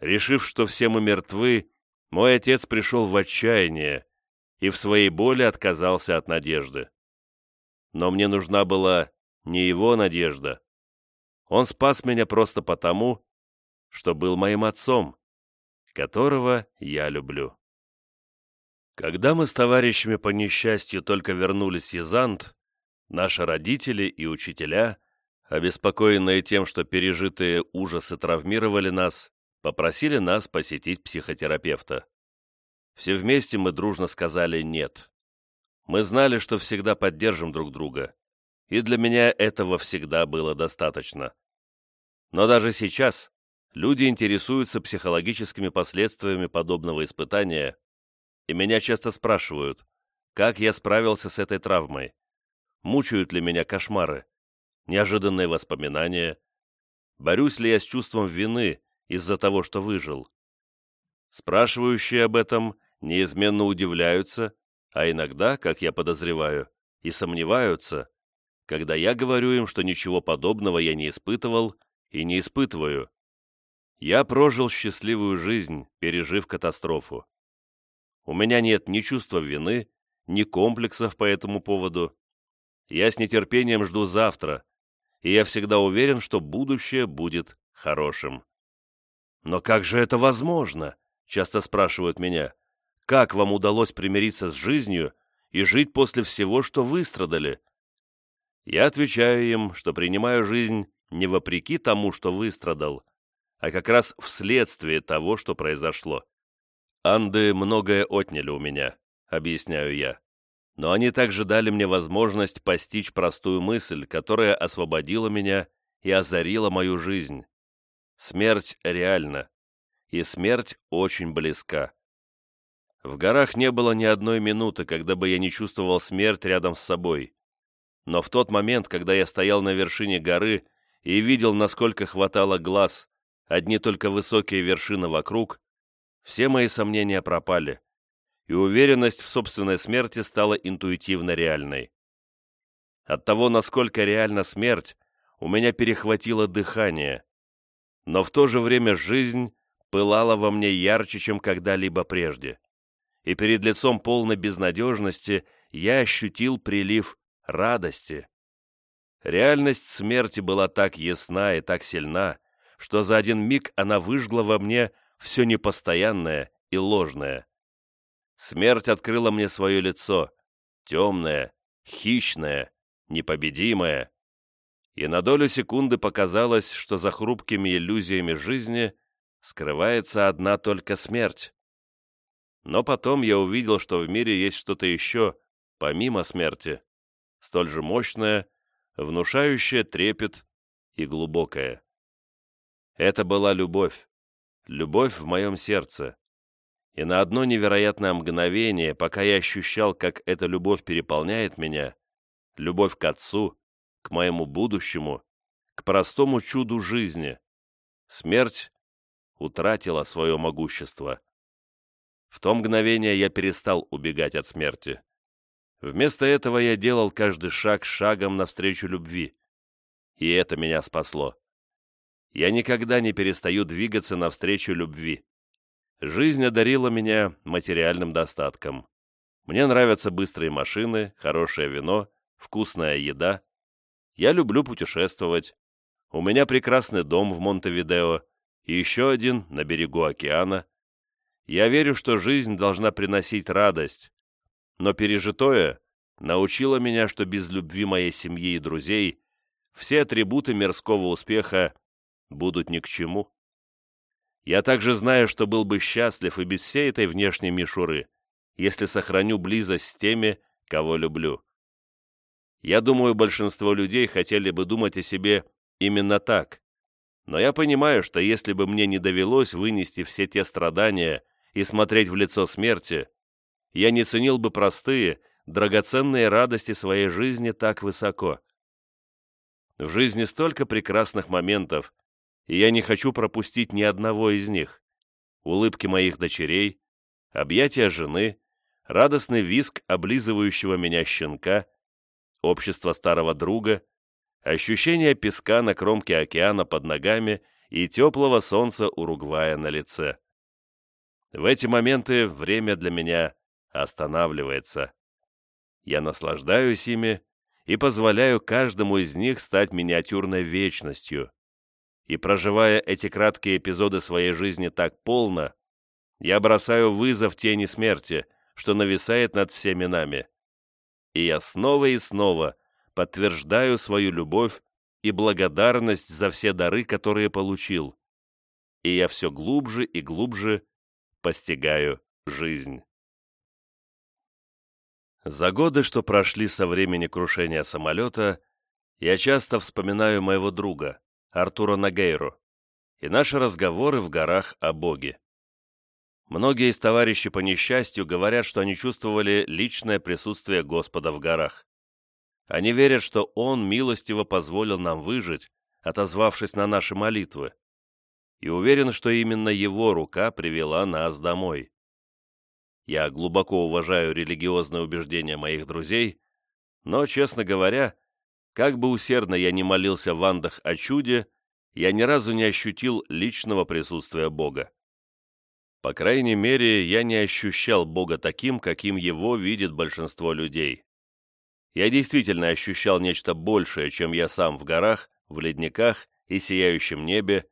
Решив, что все мы мертвы, мой отец пришел в отчаяние и в своей боли отказался от надежды. Но мне нужна была не его надежда. Он спас меня просто потому, что был моим отцом, которого я люблю. Когда мы с товарищами по несчастью только вернулись из Ант, Наши родители и учителя, обеспокоенные тем, что пережитые ужасы травмировали нас, попросили нас посетить психотерапевта. Все вместе мы дружно сказали «нет». Мы знали, что всегда поддержим друг друга, и для меня этого всегда было достаточно. Но даже сейчас люди интересуются психологическими последствиями подобного испытания, и меня часто спрашивают, как я справился с этой травмой мучают ли меня кошмары, неожиданные воспоминания, борюсь ли я с чувством вины из-за того, что выжил. Спрашивающие об этом неизменно удивляются, а иногда, как я подозреваю, и сомневаются, когда я говорю им, что ничего подобного я не испытывал и не испытываю. Я прожил счастливую жизнь, пережив катастрофу. У меня нет ни чувства вины, ни комплексов по этому поводу. Я с нетерпением жду завтра, и я всегда уверен, что будущее будет хорошим. «Но как же это возможно?» — часто спрашивают меня. «Как вам удалось примириться с жизнью и жить после всего, что выстрадали?» Я отвечаю им, что принимаю жизнь не вопреки тому, что выстрадал, а как раз вследствие того, что произошло. «Анды многое отняли у меня», — объясняю я но они также дали мне возможность постичь простую мысль, которая освободила меня и озарила мою жизнь. Смерть реальна, и смерть очень близка. В горах не было ни одной минуты, когда бы я не чувствовал смерть рядом с собой. Но в тот момент, когда я стоял на вершине горы и видел, насколько хватало глаз, одни только высокие вершины вокруг, все мои сомнения пропали, и уверенность в собственной смерти стала интуитивно реальной. От того, насколько реальна смерть, у меня перехватило дыхание, но в то же время жизнь пылала во мне ярче, чем когда-либо прежде, и перед лицом полной безнадежности я ощутил прилив радости. Реальность смерти была так ясна и так сильна, что за один миг она выжгла во мне все непостоянное и ложное. Смерть открыла мне свое лицо, темное, хищное, непобедимое, и на долю секунды показалось, что за хрупкими иллюзиями жизни скрывается одна только смерть. Но потом я увидел, что в мире есть что-то еще, помимо смерти, столь же мощное, внушающее трепет и глубокое. Это была любовь, любовь в моем сердце. И на одно невероятное мгновение, пока я ощущал, как эта любовь переполняет меня, любовь к Отцу, к моему будущему, к простому чуду жизни, смерть утратила свое могущество. В то мгновение я перестал убегать от смерти. Вместо этого я делал каждый шаг шагом навстречу любви. И это меня спасло. Я никогда не перестаю двигаться навстречу любви. Жизнь одарила меня материальным достатком. Мне нравятся быстрые машины, хорошее вино, вкусная еда. Я люблю путешествовать. У меня прекрасный дом в Монтевидео и еще один на берегу океана. Я верю, что жизнь должна приносить радость, но пережитое научило меня, что без любви моей семьи и друзей все атрибуты мирского успеха будут ни к чему. Я также знаю, что был бы счастлив и без всей этой внешней мишуры, если сохраню близость с теми, кого люблю. Я думаю, большинство людей хотели бы думать о себе именно так. Но я понимаю, что если бы мне не довелось вынести все те страдания и смотреть в лицо смерти, я не ценил бы простые, драгоценные радости своей жизни так высоко. В жизни столько прекрасных моментов, и я не хочу пропустить ни одного из них. Улыбки моих дочерей, объятия жены, радостный виск облизывающего меня щенка, общество старого друга, ощущение песка на кромке океана под ногами и теплого солнца Уругвая на лице. В эти моменты время для меня останавливается. Я наслаждаюсь ими и позволяю каждому из них стать миниатюрной вечностью, и проживая эти краткие эпизоды своей жизни так полно, я бросаю вызов тени смерти, что нависает над всеми нами. И я снова и снова подтверждаю свою любовь и благодарность за все дары, которые получил. И я все глубже и глубже постигаю жизнь. За годы, что прошли со времени крушения самолета, я часто вспоминаю моего друга, Артура Нагейру, и наши разговоры в горах о Боге. Многие из товарищей по несчастью говорят, что они чувствовали личное присутствие Господа в горах. Они верят, что Он милостиво позволил нам выжить, отозвавшись на наши молитвы, и уверен, что именно Его рука привела нас домой. Я глубоко уважаю религиозные убеждения моих друзей, но, честно говоря, как бы усердно я ни молился в Андах о чуде, я ни разу не ощутил личного присутствия Бога. По крайней мере, я не ощущал Бога таким, каким его видит большинство людей. Я действительно ощущал нечто большее, чем я сам в горах, в ледниках и сияющем небе,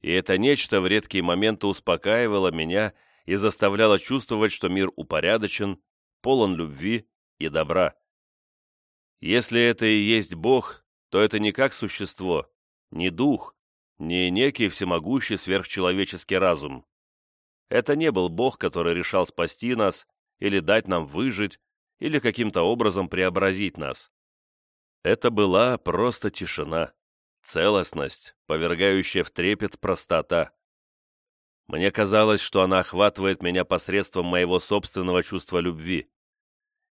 и это нечто в редкие моменты успокаивало меня и заставляло чувствовать, что мир упорядочен, полон любви и добра. Если это и есть Бог, то это не как существо, не дух, не некий всемогущий сверхчеловеческий разум. Это не был Бог, который решал спасти нас или дать нам выжить, или каким-то образом преобразить нас. Это была просто тишина, целостность, повергающая в трепет простота. Мне казалось, что она охватывает меня посредством моего собственного чувства любви.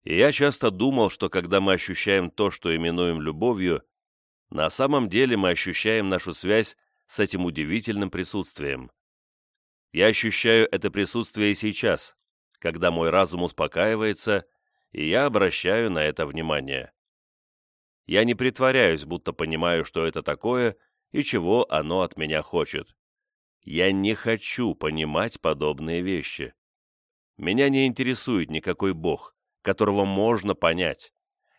И я часто думал, что когда мы ощущаем то, что именуем любовью, на самом деле мы ощущаем нашу связь с этим удивительным присутствием. Я ощущаю это присутствие сейчас, когда мой разум успокаивается, и я обращаю на это внимание. Я не притворяюсь, будто понимаю, что это такое и чего оно от меня хочет. Я не хочу понимать подобные вещи. Меня не интересует никакой Бог, которого можно понять,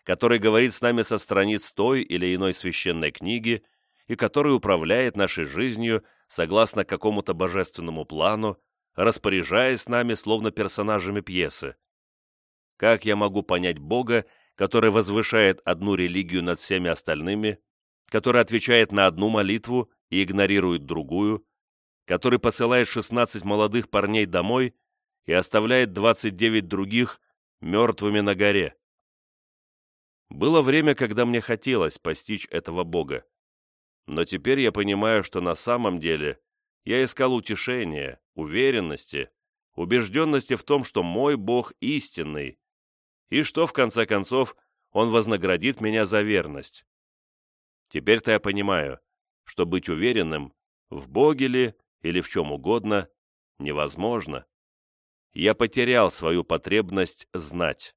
который говорит с нами со страниц той или иной священной книги и который управляет нашей жизнью согласно какому-то божественному плану, распоряжаясь нами словно персонажами пьесы. Как я могу понять Бога, который возвышает одну религию над всеми остальными, который отвечает на одну молитву и игнорирует другую, который посылает 16 молодых парней домой и оставляет 29 других мертвыми на горе? Было время, когда мне хотелось постичь этого Бога. Но теперь я понимаю, что на самом деле я искал утешения, уверенности, убежденности в том, что мой Бог истинный, и что, в конце концов, Он вознаградит меня за верность. Теперь-то я понимаю, что быть уверенным, в Боге ли или в чем угодно, невозможно. Я потерял свою потребность знать.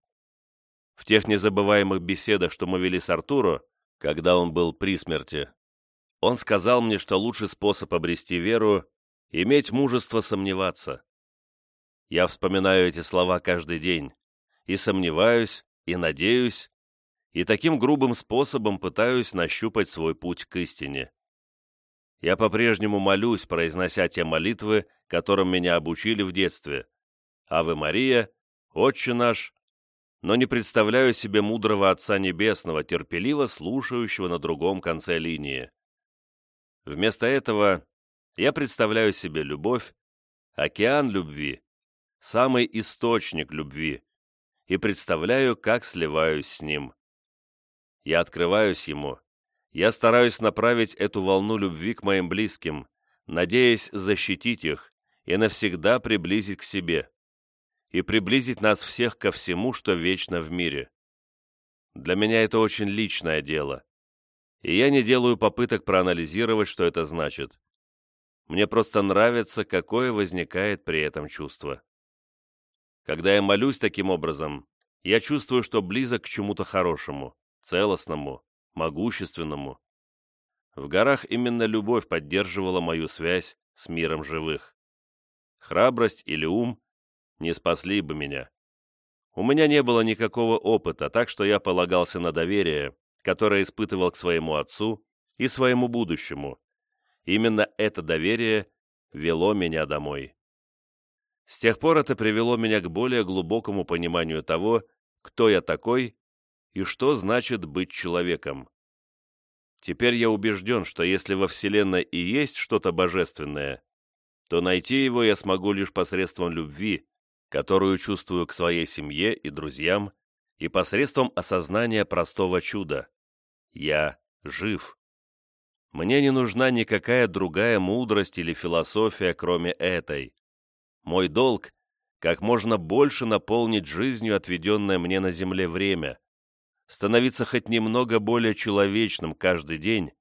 В тех незабываемых беседах, что мы вели с Артуро, когда он был при смерти, он сказал мне, что лучший способ обрести веру — иметь мужество сомневаться. Я вспоминаю эти слова каждый день, и сомневаюсь, и надеюсь, и таким грубым способом пытаюсь нащупать свой путь к истине. Я по-прежнему молюсь, произнося те молитвы, которым меня обучили в детстве. «Аве Мария», «Отче наш», но не представляю себе мудрого Отца Небесного, терпеливо слушающего на другом конце линии. Вместо этого я представляю себе любовь, океан любви, самый источник любви, и представляю, как сливаюсь с ним. Я открываюсь ему, я стараюсь направить эту волну любви к моим близким, надеясь защитить их и навсегда приблизить к себе и приблизить нас всех ко всему, что вечно в мире. Для меня это очень личное дело, и я не делаю попыток проанализировать, что это значит. Мне просто нравится, какое возникает при этом чувство. Когда я молюсь таким образом, я чувствую, что близок к чему-то хорошему, целостному, могущественному. В горах именно любовь поддерживала мою связь с миром живых. Храбрость или ум не спасли бы меня. У меня не было никакого опыта, так что я полагался на доверие, которое испытывал к своему отцу и своему будущему. Именно это доверие вело меня домой. С тех пор это привело меня к более глубокому пониманию того, кто я такой и что значит быть человеком. Теперь я убежден, что если во Вселенной и есть что-то божественное, то найти его я смогу лишь посредством любви, которую чувствую к своей семье и друзьям, и посредством осознания простого чуда. Я жив. Мне не нужна никакая другая мудрость или философия, кроме этой. Мой долг — как можно больше наполнить жизнью отведенное мне на земле время, становиться хоть немного более человечным каждый день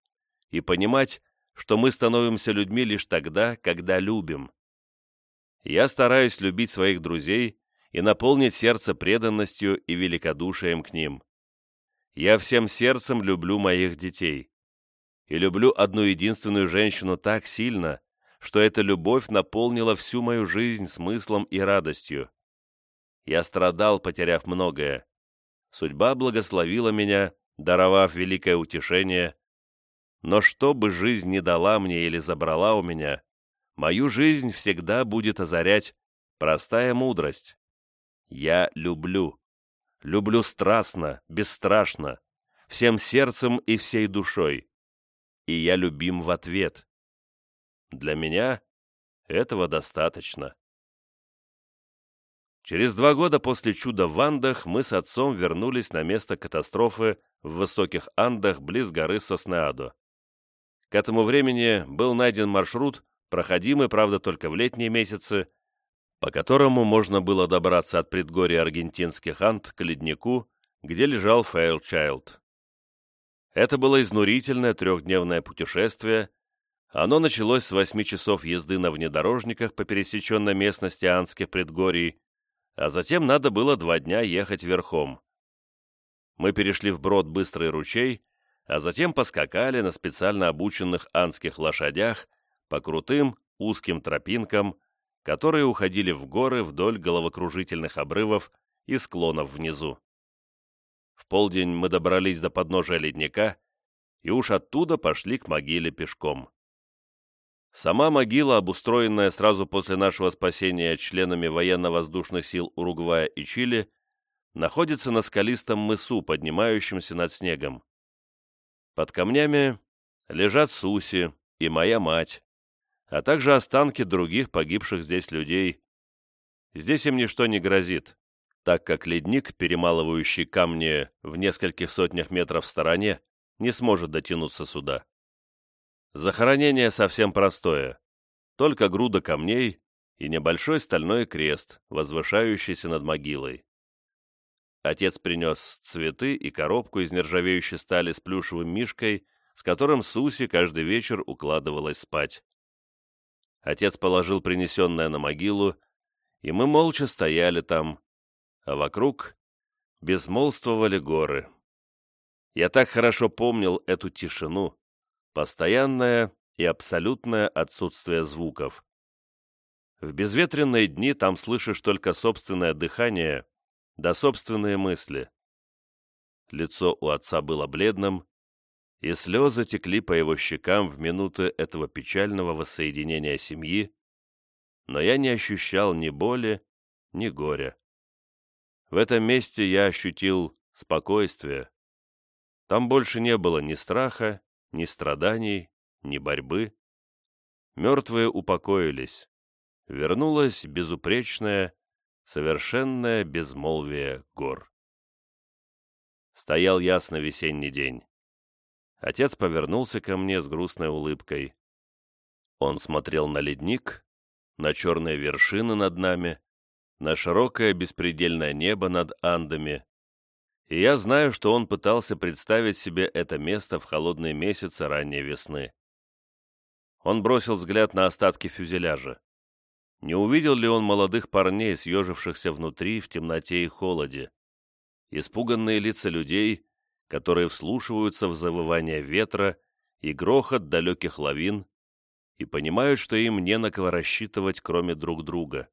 и понимать, что мы становимся людьми лишь тогда, когда любим. Я стараюсь любить своих друзей и наполнить сердце преданностью и великодушием к ним. Я всем сердцем люблю моих детей. И люблю одну единственную женщину так сильно, что эта любовь наполнила всю мою жизнь смыслом и радостью. Я страдал, потеряв многое. Судьба благословила меня, даровав великое утешение. Но что бы жизнь не дала мне или забрала у меня, Мою жизнь всегда будет озарять простая мудрость. Я люблю. Люблю страстно, бесстрашно, всем сердцем и всей душой. И я любим в ответ. Для меня этого достаточно. Через два года после чуда в Андах мы с отцом вернулись на место катастрофы в высоких Андах близ горы Соснеадо. К этому времени был найден маршрут, проходимый, правда, только в летние месяцы, по которому можно было добраться от предгорья аргентинских Анд к леднику, где лежал Фейлчайлд. Это было изнурительное трехдневное путешествие. Оно началось с восьми часов езды на внедорожниках по пересеченной местности Андских предгорий, а затем надо было два дня ехать верхом. Мы перешли вброд быстрый ручей, а затем поскакали на специально обученных анских лошадях по крутым узким тропинкам, которые уходили в горы вдоль головокружительных обрывов и склонов внизу. В полдень мы добрались до подножия ледника и уж оттуда пошли к могиле пешком. Сама могила, обустроенная сразу после нашего спасения членами военно-воздушных сил Уругвая и Чили, находится на скалистом мысу, поднимающемся над снегом. Под камнями лежат Суси и моя мать, а также останки других погибших здесь людей. Здесь им ничто не грозит, так как ледник, перемалывающий камни в нескольких сотнях метров в стороне, не сможет дотянуться сюда. Захоронение совсем простое, только груда камней и небольшой стальной крест, возвышающийся над могилой. Отец принес цветы и коробку из нержавеющей стали с плюшевым мишкой, с которым Суси каждый вечер укладывалась спать. Отец положил принесенное на могилу, и мы молча стояли там, а вокруг безмолвствовали горы. Я так хорошо помнил эту тишину, постоянное и абсолютное отсутствие звуков. В безветренные дни там слышишь только собственное дыхание да собственные мысли. Лицо у отца было бледным, и слезы текли по его щекам в минуты этого печального воссоединения семьи, но я не ощущал ни боли, ни горя. В этом месте я ощутил спокойствие. Там больше не было ни страха, ни страданий, ни борьбы. Мертвые упокоились. Вернулась безупречная, совершенное безмолвие гор. Стоял ясный весенний день. Отец повернулся ко мне с грустной улыбкой. Он смотрел на ледник, на черные вершины над нами, на широкое беспредельное небо над Андами, и я знаю, что он пытался представить себе это место в холодные месяцы ранней весны. Он бросил взгляд на остатки фюзеляжа. Не увидел ли он молодых парней, съежившихся внутри в темноте и холоде? Испуганные лица людей, которые вслушиваются в завывание ветра и грохот далеких лавин и понимают, что им не на кого рассчитывать, кроме друг друга.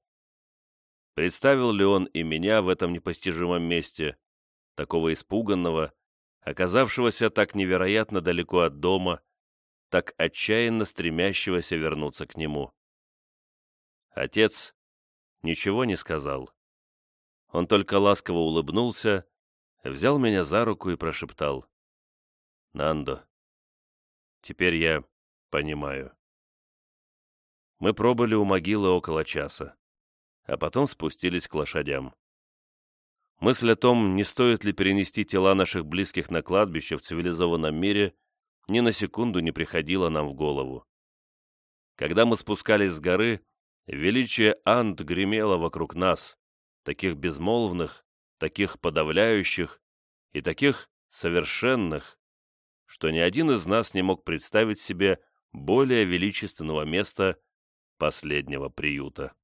Представил ли он и меня в этом непостижимом месте, такого испуганного, оказавшегося так невероятно далеко от дома, так отчаянно стремящегося вернуться к нему. Отец ничего не сказал. Он только ласково улыбнулся, взял меня за руку и прошептал. «Нандо, теперь я понимаю». Мы пробыли у могилы около часа, а потом спустились к лошадям. Мысль о том, не стоит ли перенести тела наших близких на кладбище в цивилизованном мире, ни на секунду не приходила нам в голову. Когда мы спускались с горы, величие Анд гремело вокруг нас, таких безмолвных, таких подавляющих и таких совершенных, что ни один из нас не мог представить себе более величественного места последнего приюта.